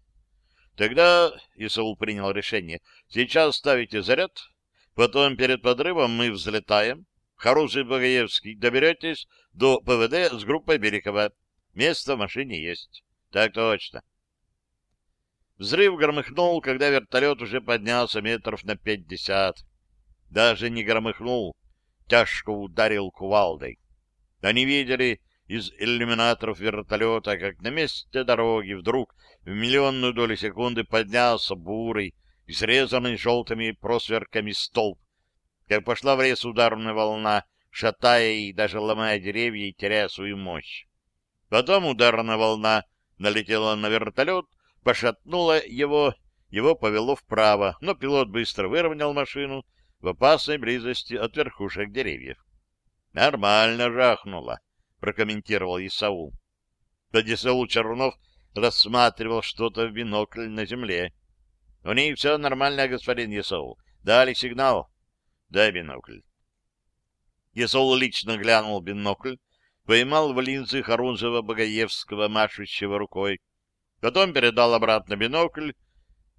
Тогда, Исаул принял решение, сейчас ставите заряд, потом перед подрывом мы взлетаем, Хороший Богоевский, доберетесь до ПВД с группой Берекова. Место в машине есть. Так точно. Взрыв громыхнул, когда вертолет уже поднялся метров на пятьдесят. Даже не громыхнул, тяжко ударил кувалдой. Они видели из иллюминаторов вертолета, как на месте дороги вдруг в миллионную долю секунды поднялся бурый, срезанный желтыми просверками столб, как пошла в лес ударная волна, шатая и даже ломая деревья и теряя свою мощь. Потом ударная волна налетела на вертолет, пошатнула его, его повело вправо, но пилот быстро выровнял машину в опасной близости от верхушек деревьев. — Нормально жахнуло, — прокомментировал Исаул. Под Исаул Чернов рассматривал что-то в бинокль на земле. — У них все нормально, господин Исаул. Дали сигнал. Дай бинокль. Есол лично глянул в бинокль, поймал в линзы Харунжева-Богоевского, машущего рукой. Потом передал обратно бинокль,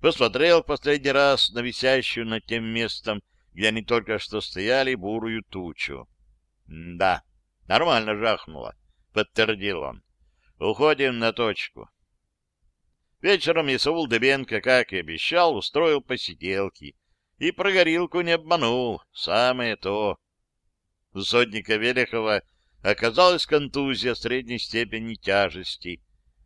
посмотрел в последний раз на висящую над тем местом, где они только что стояли, бурую тучу. — Да, нормально жахнуло, — подтвердил он. — Уходим на точку. Вечером Исаул Дебенко, как и обещал, устроил посиделки — и про горилку не обманул. Самое то. У сотника Велихова оказалась контузия средней степени тяжести.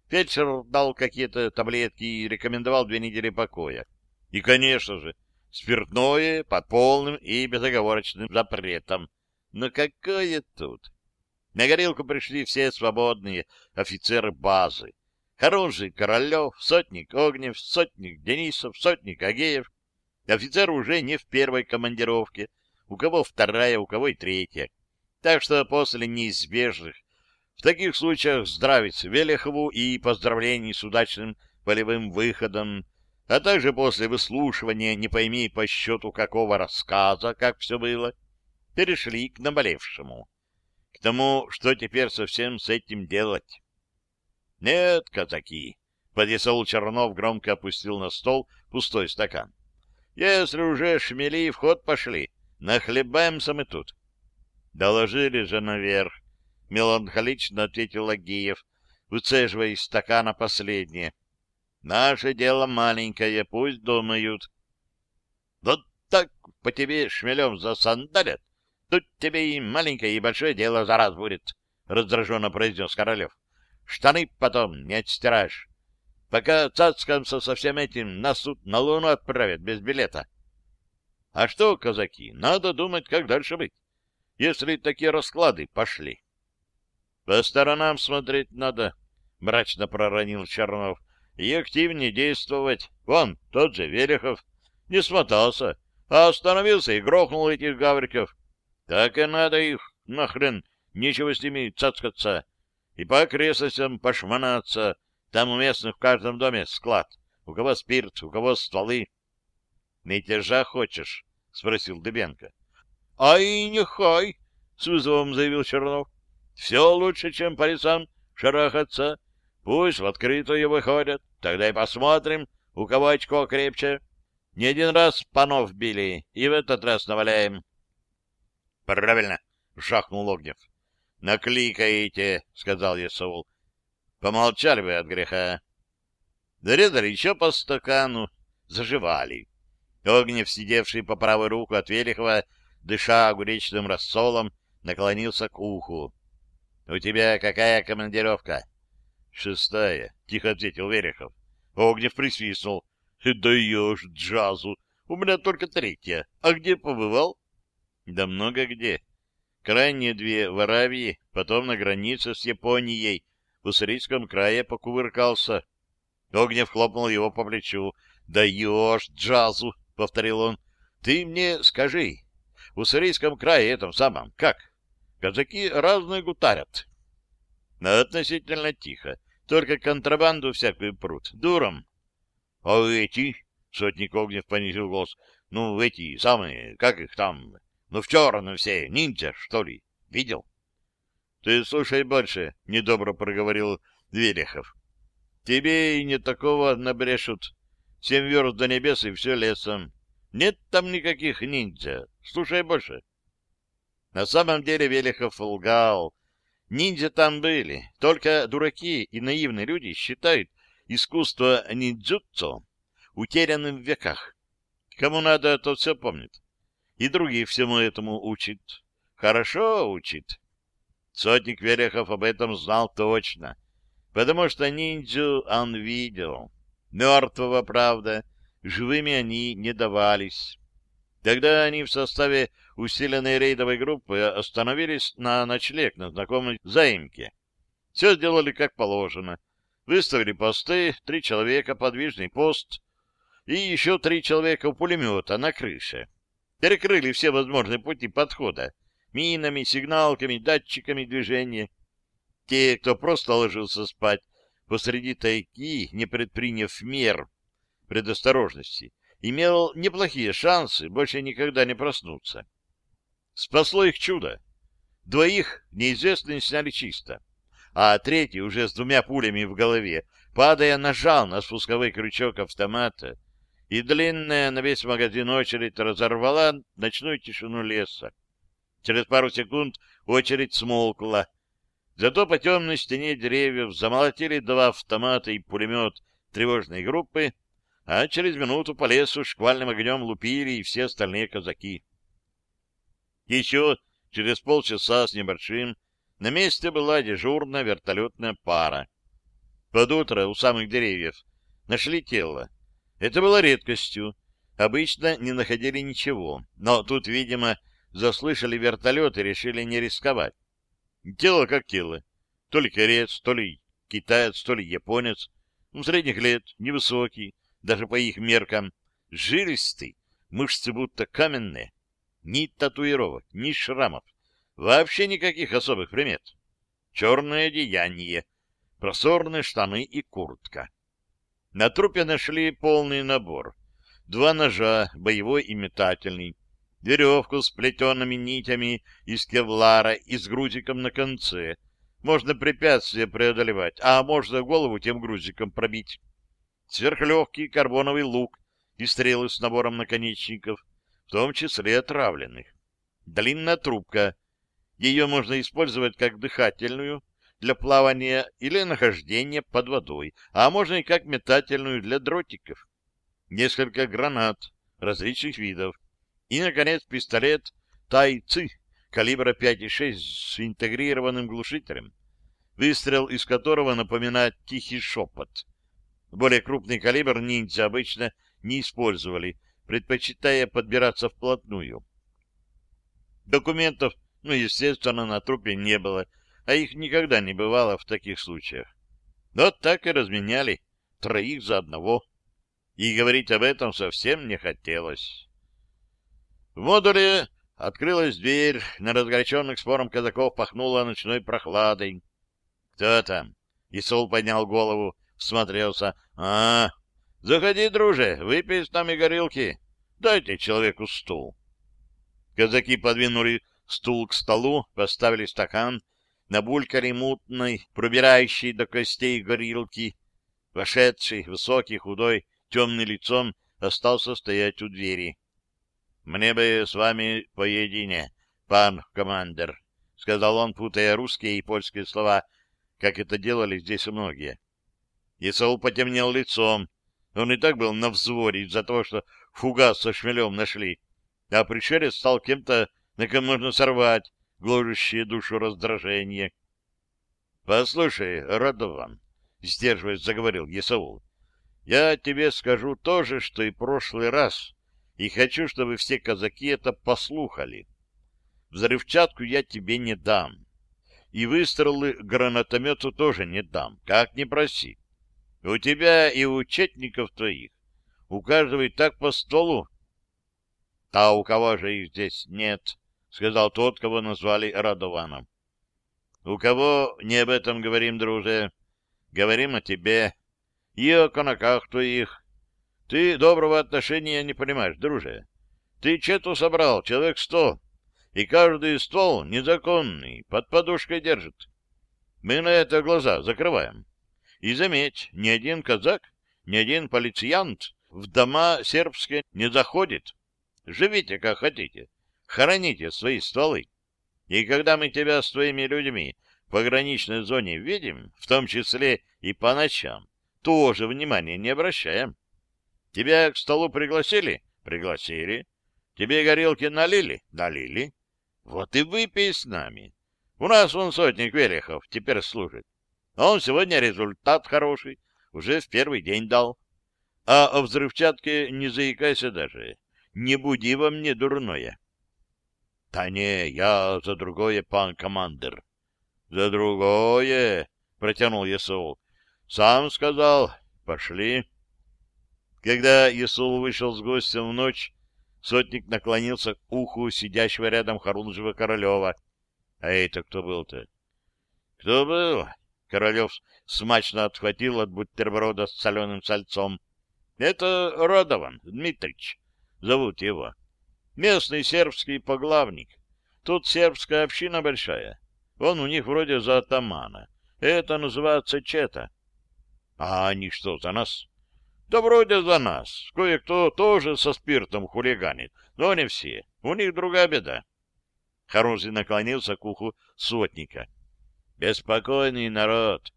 Фельдшер дал какие-то таблетки и рекомендовал две недели покоя. И, конечно же, спиртное под полным и безоговорочным запретом. Но какое тут? На горилку пришли все свободные офицеры базы. Хороший Королев, сотник Огнев, сотник Денисов, сотник Агеев, Офицер уже не в первой командировке, у кого вторая, у кого и третья. Так что после неизбежных в таких случаях здравиц Велихову и поздравлений с удачным полевым выходом, а также после выслушивания не пойми по счету какого рассказа, как все было, перешли к наболевшему. Тому, что теперь совсем с этим делать. Нет, казаки, подъясал Чернов громко опустил на стол пустой стакан. Если уже шмели в ход пошли, нахлебаемся мы тут. Доложили же наверх, меланхолично ответил Агиев, выцеживая из стакана последнее. Наше дело маленькое, пусть думают. Вот так по тебе шмелем засандалят, тут тебе и маленькое, и большое дело за раз будет, — раздраженно произнес Королев. Штаны потом не отстираешь. Пока цацкамся со всем этим, нас тут на Луну отправят без билета. А что, казаки, надо думать, как дальше быть, если такие расклады пошли. По сторонам смотреть надо, — мрачно проронил Чернов, — и активнее действовать. Вон, тот же Верехов не смотался, а остановился и грохнул этих гавриков. Так и надо их, нахрен, нечего с ними цацкаться. И по окрестностям пошмонаться, там у местных в каждом доме склад. У кого спирт, у кого стволы. — Мятежа хочешь? — спросил Дыбенко. — Ай, нехай! — с вызовом заявил Чернов. — Все лучше, чем по лесам шарахаться. Пусть в открытую выходят, тогда и посмотрим, у кого очко крепче. Не один раз панов били, и в этот раз наваляем. — Правильно, — жахнул Огнев. — Накликаете, — сказал Есаул. Помолчали бы от греха. Дорезали еще по стакану, заживали. Огнев, сидевший по правой руку от Велихова, дыша огуречным рассолом, наклонился к уху. — У тебя какая командировка? — Шестая, — тихо ответил Верехов. Огнев присвистнул. — Даешь джазу. У меня только третья. А где побывал? — Да много где. Крайние две в Аравии, потом на границе с Японией, в Уссурийском крае покувыркался. Огнев хлопнул его по плечу. — Даешь джазу, — повторил он. — Ты мне скажи, в Уссурийском крае этом самом, как? Казаки разные гутарят. Но относительно тихо, только контрабанду всякую прут, дуром. — А эти? — сотник Огнев понизил голос. — Ну, эти самые, как их там? Ну, в черном все, ниндзя, что ли? Видел? — ты слушай больше, — недобро проговорил Верехов. Тебе и не такого набрешут. Семь верст до небес и все лесом. Нет там никаких ниндзя. Слушай больше. На самом деле Велихов лгал. Ниндзя там были. Только дураки и наивные люди считают искусство ниндзюцу утерянным в веках. Кому надо, тот все помнит. И других всему этому учит. Хорошо учит. Сотник Верехов об этом знал точно, потому что ниндзю он видел. Мертвого, правда, живыми они не давались. Тогда они в составе усиленной рейдовой группы остановились на ночлег на знакомой заимке. Все сделали как положено. Выставили посты, три человека, подвижный пост и еще три человека у пулемета на крыше. Перекрыли все возможные пути подхода минами, сигналками, датчиками движения. Те, кто просто ложился спать посреди тайги, не предприняв мер предосторожности, имел неплохие шансы больше никогда не проснуться. Спасло их чудо. Двоих неизвестные сняли чисто, а третий уже с двумя пулями в голове, падая, нажал на спусковой крючок автомата, и длинная на весь магазин очередь разорвала ночную тишину леса. Через пару секунд очередь смолкла. Зато по темной стене деревьев замолотили два автомата и пулемет тревожной группы, а через минуту по лесу шквальным огнем лупили и все остальные казаки. Еще через полчаса с небольшим на месте была дежурная вертолетная пара. Под утро у самых деревьев нашли тело. Это было редкостью. Обычно не находили ничего, но тут, видимо, заслышали вертолет и решили не рисковать. Тело как тело. То ли корец, то ли китаец, то ли японец. Ну, средних лет, невысокий, даже по их меркам. Жилистый, мышцы будто каменные. Ни татуировок, ни шрамов. Вообще никаких особых примет. Черное одеяние, просорные штаны и куртка. На трупе нашли полный набор. Два ножа, боевой и метательный, веревку с плетеными нитями из кевлара и с грузиком на конце. Можно препятствие преодолевать, а можно голову тем грузиком пробить. Сверхлегкий карбоновый лук и стрелы с набором наконечников, в том числе отравленных. Длинная трубка. Ее можно использовать как дыхательную для плавания или нахождения под водой, а можно и как метательную для дротиков. Несколько гранат различных видов. И, наконец, пистолет Тай-Ци калибра 5,6 с интегрированным глушителем, выстрел из которого напоминает тихий шепот. Более крупный калибр ниндзя обычно не использовали, предпочитая подбираться вплотную. Документов, ну, естественно, на трупе не было, а их никогда не бывало в таких случаях. Вот так и разменяли троих за одного. И говорить об этом совсем не хотелось. В модуле открылась дверь, на разгоряченных спором казаков пахнуло ночной прохладой. — Кто там? Исол поднял голову, всмотрелся. — А, заходи, друже, выпей с нами горилки. Дайте человеку стул. Казаки подвинули стул к столу, поставили стакан, набулькали мутной, пробирающей до костей горилки. Вошедший, высокий, худой, темный лицом, остался стоять у двери. — Мне бы с вами поедине, пан командир, — сказал он, путая русские и польские слова, как это делали здесь многие. Исаул потемнел лицом. Он и так был на взворе из-за того, что фугас со шмелем нашли, а пришелец стал кем-то, на ком можно сорвать гложущее душу раздражение. — Послушай, Радован, — сдерживаясь, заговорил Исаул, — я тебе скажу то же, что и прошлый раз, и хочу, чтобы все казаки это послухали. Взрывчатку я тебе не дам. И выстрелы гранатомету тоже не дам, как ни проси. У тебя и у четников твоих, у каждого и так по столу. — А у кого же их здесь нет? — сказал тот, кого назвали Радованом. — У кого не об этом говорим, друже. Говорим о тебе и о конаках твоих, ты доброго отношения не понимаешь, друже. Ты чету собрал, человек сто, и каждый ствол незаконный, под подушкой держит. Мы на это глаза закрываем. И заметь, ни один казак, ни один полициянт в дома сербские не заходит. Живите, как хотите. Хороните свои стволы. И когда мы тебя с твоими людьми в пограничной зоне видим, в том числе и по ночам, тоже внимания не обращаем. Тебя к столу пригласили? Пригласили. Тебе горелки налили? Налили. Вот и выпей с нами. У нас он сотник Велихов теперь служит. Он сегодня результат хороший, уже в первый день дал. А о взрывчатке не заикайся даже. Не буди во мне дурное. — Да не, я за другое, пан командир. — За другое, — протянул Есаул. — Сам сказал. Пошли. Когда Исул вышел с гостем в ночь, сотник наклонился к уху сидящего рядом Харунжева Королева. — А это кто был-то? — Кто был? Королев смачно отхватил от бутерброда с соленым сальцом. — Это Родован Дмитрич. Зовут его. Местный сербский поглавник. Тут сербская община большая. Он у них вроде за атамана. Это называется чета. — А они что, за нас? Да вроде за нас. Кое-кто тоже со спиртом хулиганит, но не все. У них другая беда. Харунжий наклонился к уху сотника. Беспокойный народ.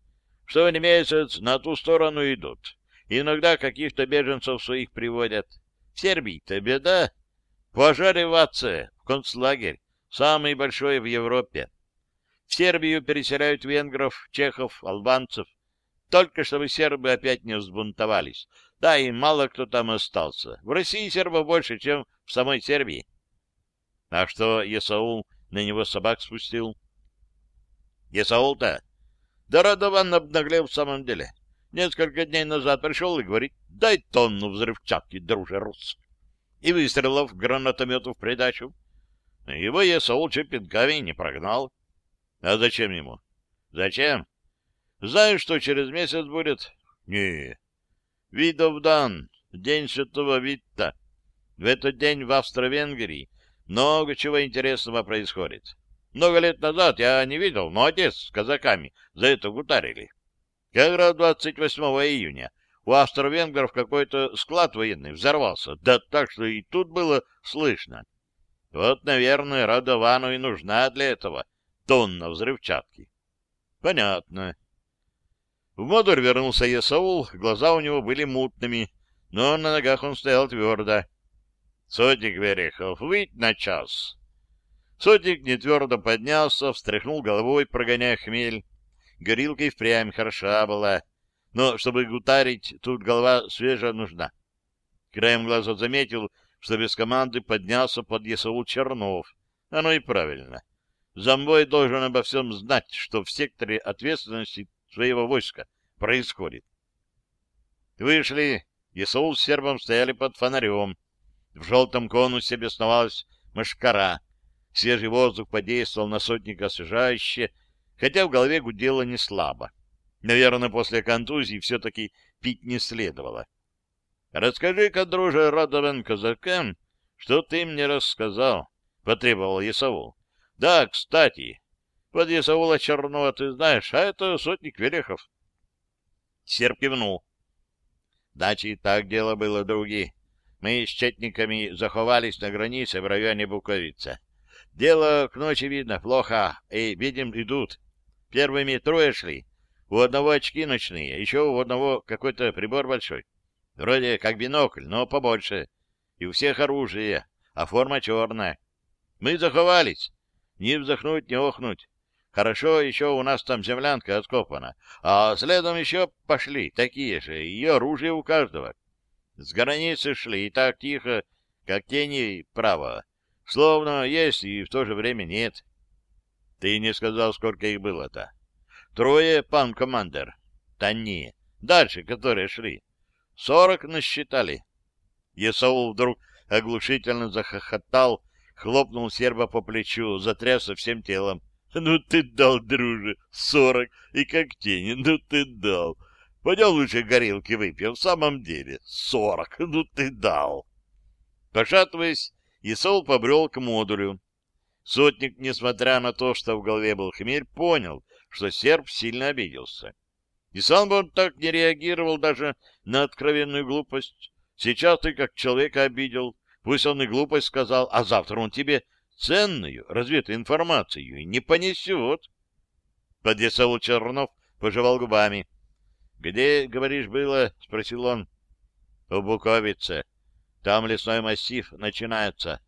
Что не месяц на ту сторону идут. Иногда каких-то беженцев своих приводят. В Сербии-то беда. Пожари в Аце, в концлагерь, самый большой в Европе. В Сербию переселяют венгров, чехов, албанцев только чтобы сербы опять не взбунтовались. Да, и мало кто там остался. В России сербов больше, чем в самой Сербии. А что Есаул на него собак спустил? Есаул-то? Да Радован обнаглел в самом деле. Несколько дней назад пришел и говорит, дай тонну взрывчатки, друже рус. И выстрелов гранатомету в придачу. Его Есаул чепинками не прогнал. А зачем ему? Зачем? Знаешь, что через месяц будет? Не. Видовдан, день святого Витта. В этот день в Австро-Венгрии много чего интересного происходит. Много лет назад я не видел, но отец с казаками за это гутарили. Как раз 28 июня у австро-венгров какой-то склад военный взорвался, да так, что и тут было слышно. Вот, наверное, Радовану и нужна для этого тонна взрывчатки. Понятно. В модуль вернулся Есаул, глаза у него были мутными, но на ногах он стоял твердо. Сотник Верехов, выйдь на час. Сотник нетвердо поднялся, встряхнул головой, прогоняя хмель. Горилка и впрямь хороша была, но чтобы гутарить, тут голова свежая нужна. Краем глаза заметил, что без команды поднялся под Есаул Чернов. Оно и правильно. Замбой должен обо всем знать, что в секторе ответственности своего войска происходит. Вышли, Есаул с сербом стояли под фонарем. В желтом конусе бесновалась мошкара. Свежий воздух подействовал на сотника освежающе, хотя в голове гудело не слабо. Наверное, после контузии все-таки пить не следовало. — Расскажи-ка, друже Радовен казакам, что ты мне рассказал, — потребовал Есаул. — Да, кстати, под Есаула Чернова ты знаешь, а это сотник Верехов. Серп кивнул. — Значит, так дело было, други. Мы с четниками заховались на границе в районе Буковица. Дело к ночи видно плохо, и, видим, идут. Первыми трое шли. У одного очки ночные, еще у одного какой-то прибор большой. Вроде как бинокль, но побольше. И у всех оружие, а форма черная. Мы заховались. Не вздохнуть, не охнуть. Хорошо, еще у нас там землянка откопана. А следом еще пошли такие же, и оружие у каждого. С границы шли и так тихо, как тени право. Словно есть и в то же время нет. Ты не сказал, сколько их было-то. Трое, пан командир. Да не. Дальше, которые шли. Сорок насчитали. Есаул вдруг оглушительно захохотал, хлопнул серба по плечу, затрясся всем телом. — Ну ты дал, друже, сорок, и как тени, ну ты дал. Пойдем лучше горилки выпьем, в самом деле. Сорок, ну ты дал. Пошатываясь, Исол побрел к модулю. Сотник, несмотря на то, что в голове был хмель, понял, что серб сильно обиделся. И сам он так не реагировал даже на откровенную глупость. Сейчас ты как человека обидел, пусть он и глупость сказал, а завтра он тебе ценную, развитую информацию не понесет. Подъясал Чернов, пожевал губами. — Где, говоришь, было? — спросил он. — У Буковице. Там лесной массив начинается.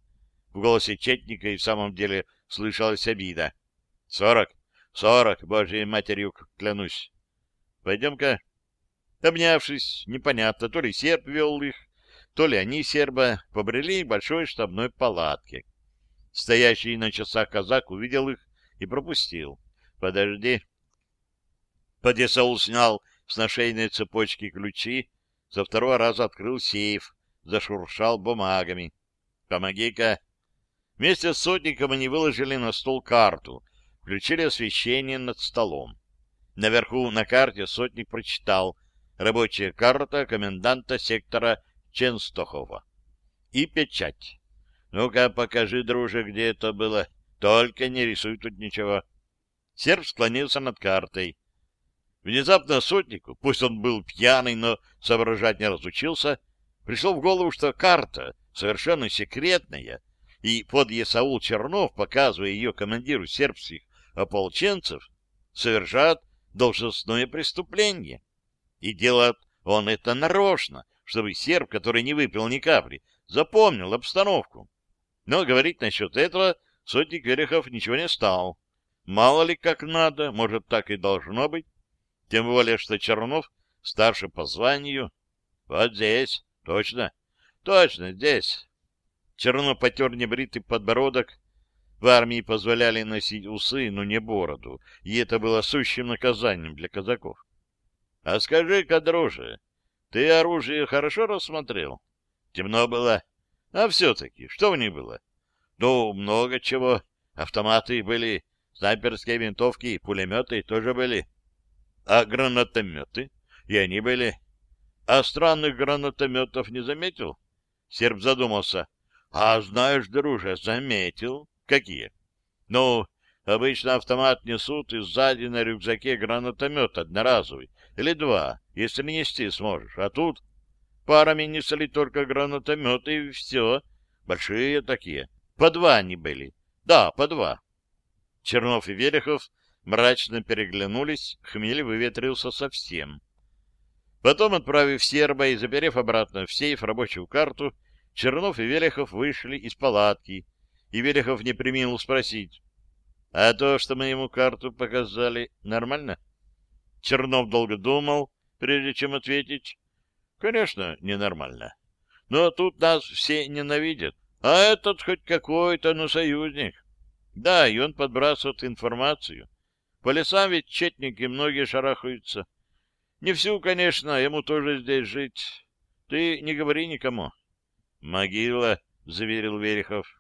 В голосе Четника и в самом деле слышалась обида. — Сорок? Сорок, божьей матерью клянусь. Пойдем-ка. Обнявшись, непонятно, то ли серб вел их, то ли они серба, побрели к большой штабной палатке. Стоящий на часах казак увидел их и пропустил. — Подожди. Подесаул снял с нашейной цепочки ключи, со второго раза открыл сейф, зашуршал бумагами. «Помоги-ка!» Вместе с сотником они выложили на стол карту, включили освещение над столом. Наверху на карте сотник прочитал «Рабочая карта коменданта сектора Ченстохова» и печать. «Ну-ка, покажи, друже, где это было. Только не рисуй тут ничего». Серб склонился над картой. Внезапно сотнику, пусть он был пьяный, но соображать не разучился, пришло в голову, что карта совершенно секретная, и под Есаул Чернов, показывая ее командиру сербских ополченцев, совершат должностное преступление. И делает он это нарочно, чтобы серб, который не выпил ни капли, запомнил обстановку. Но говорить насчет этого сотник Верехов ничего не стал. Мало ли как надо, может, так и должно быть. Тем более, что Чернов старше по званию. Вот здесь. Точно. Точно, здесь. Чернов потер небритый подбородок. В армии позволяли носить усы, но не бороду, и это было сущим наказанием для казаков. — А скажи-ка, друже, ты оружие хорошо рассмотрел? Темно было. А все-таки, что в них было? Ну, много чего. Автоматы были, снайперские винтовки, пулеметы тоже были. А гранатометы? И они были. А странных гранатометов не заметил? Серб задумался. — А знаешь, друже, заметил. — Какие? — Ну, обычно автомат несут и сзади на рюкзаке гранатомет одноразовый, или два, если нести сможешь. А тут парами несли только гранатометы и все. Большие такие. По два они были. Да, по два. Чернов и Верехов мрачно переглянулись, хмель выветрился совсем. Потом, отправив серба и заперев обратно в сейф рабочую карту, Чернов и Велихов вышли из палатки, и Велихов не приминул спросить, «А то, что мы ему карту показали, нормально?» Чернов долго думал, прежде чем ответить, «Конечно, ненормально. Но тут нас все ненавидят, а этот хоть какой-то, но союзник. Да, и он подбрасывает информацию. По лесам ведь четники многие шарахаются. Не всю, конечно, ему тоже здесь жить. Ты не говори никому. — Могила, — заверил Верехов.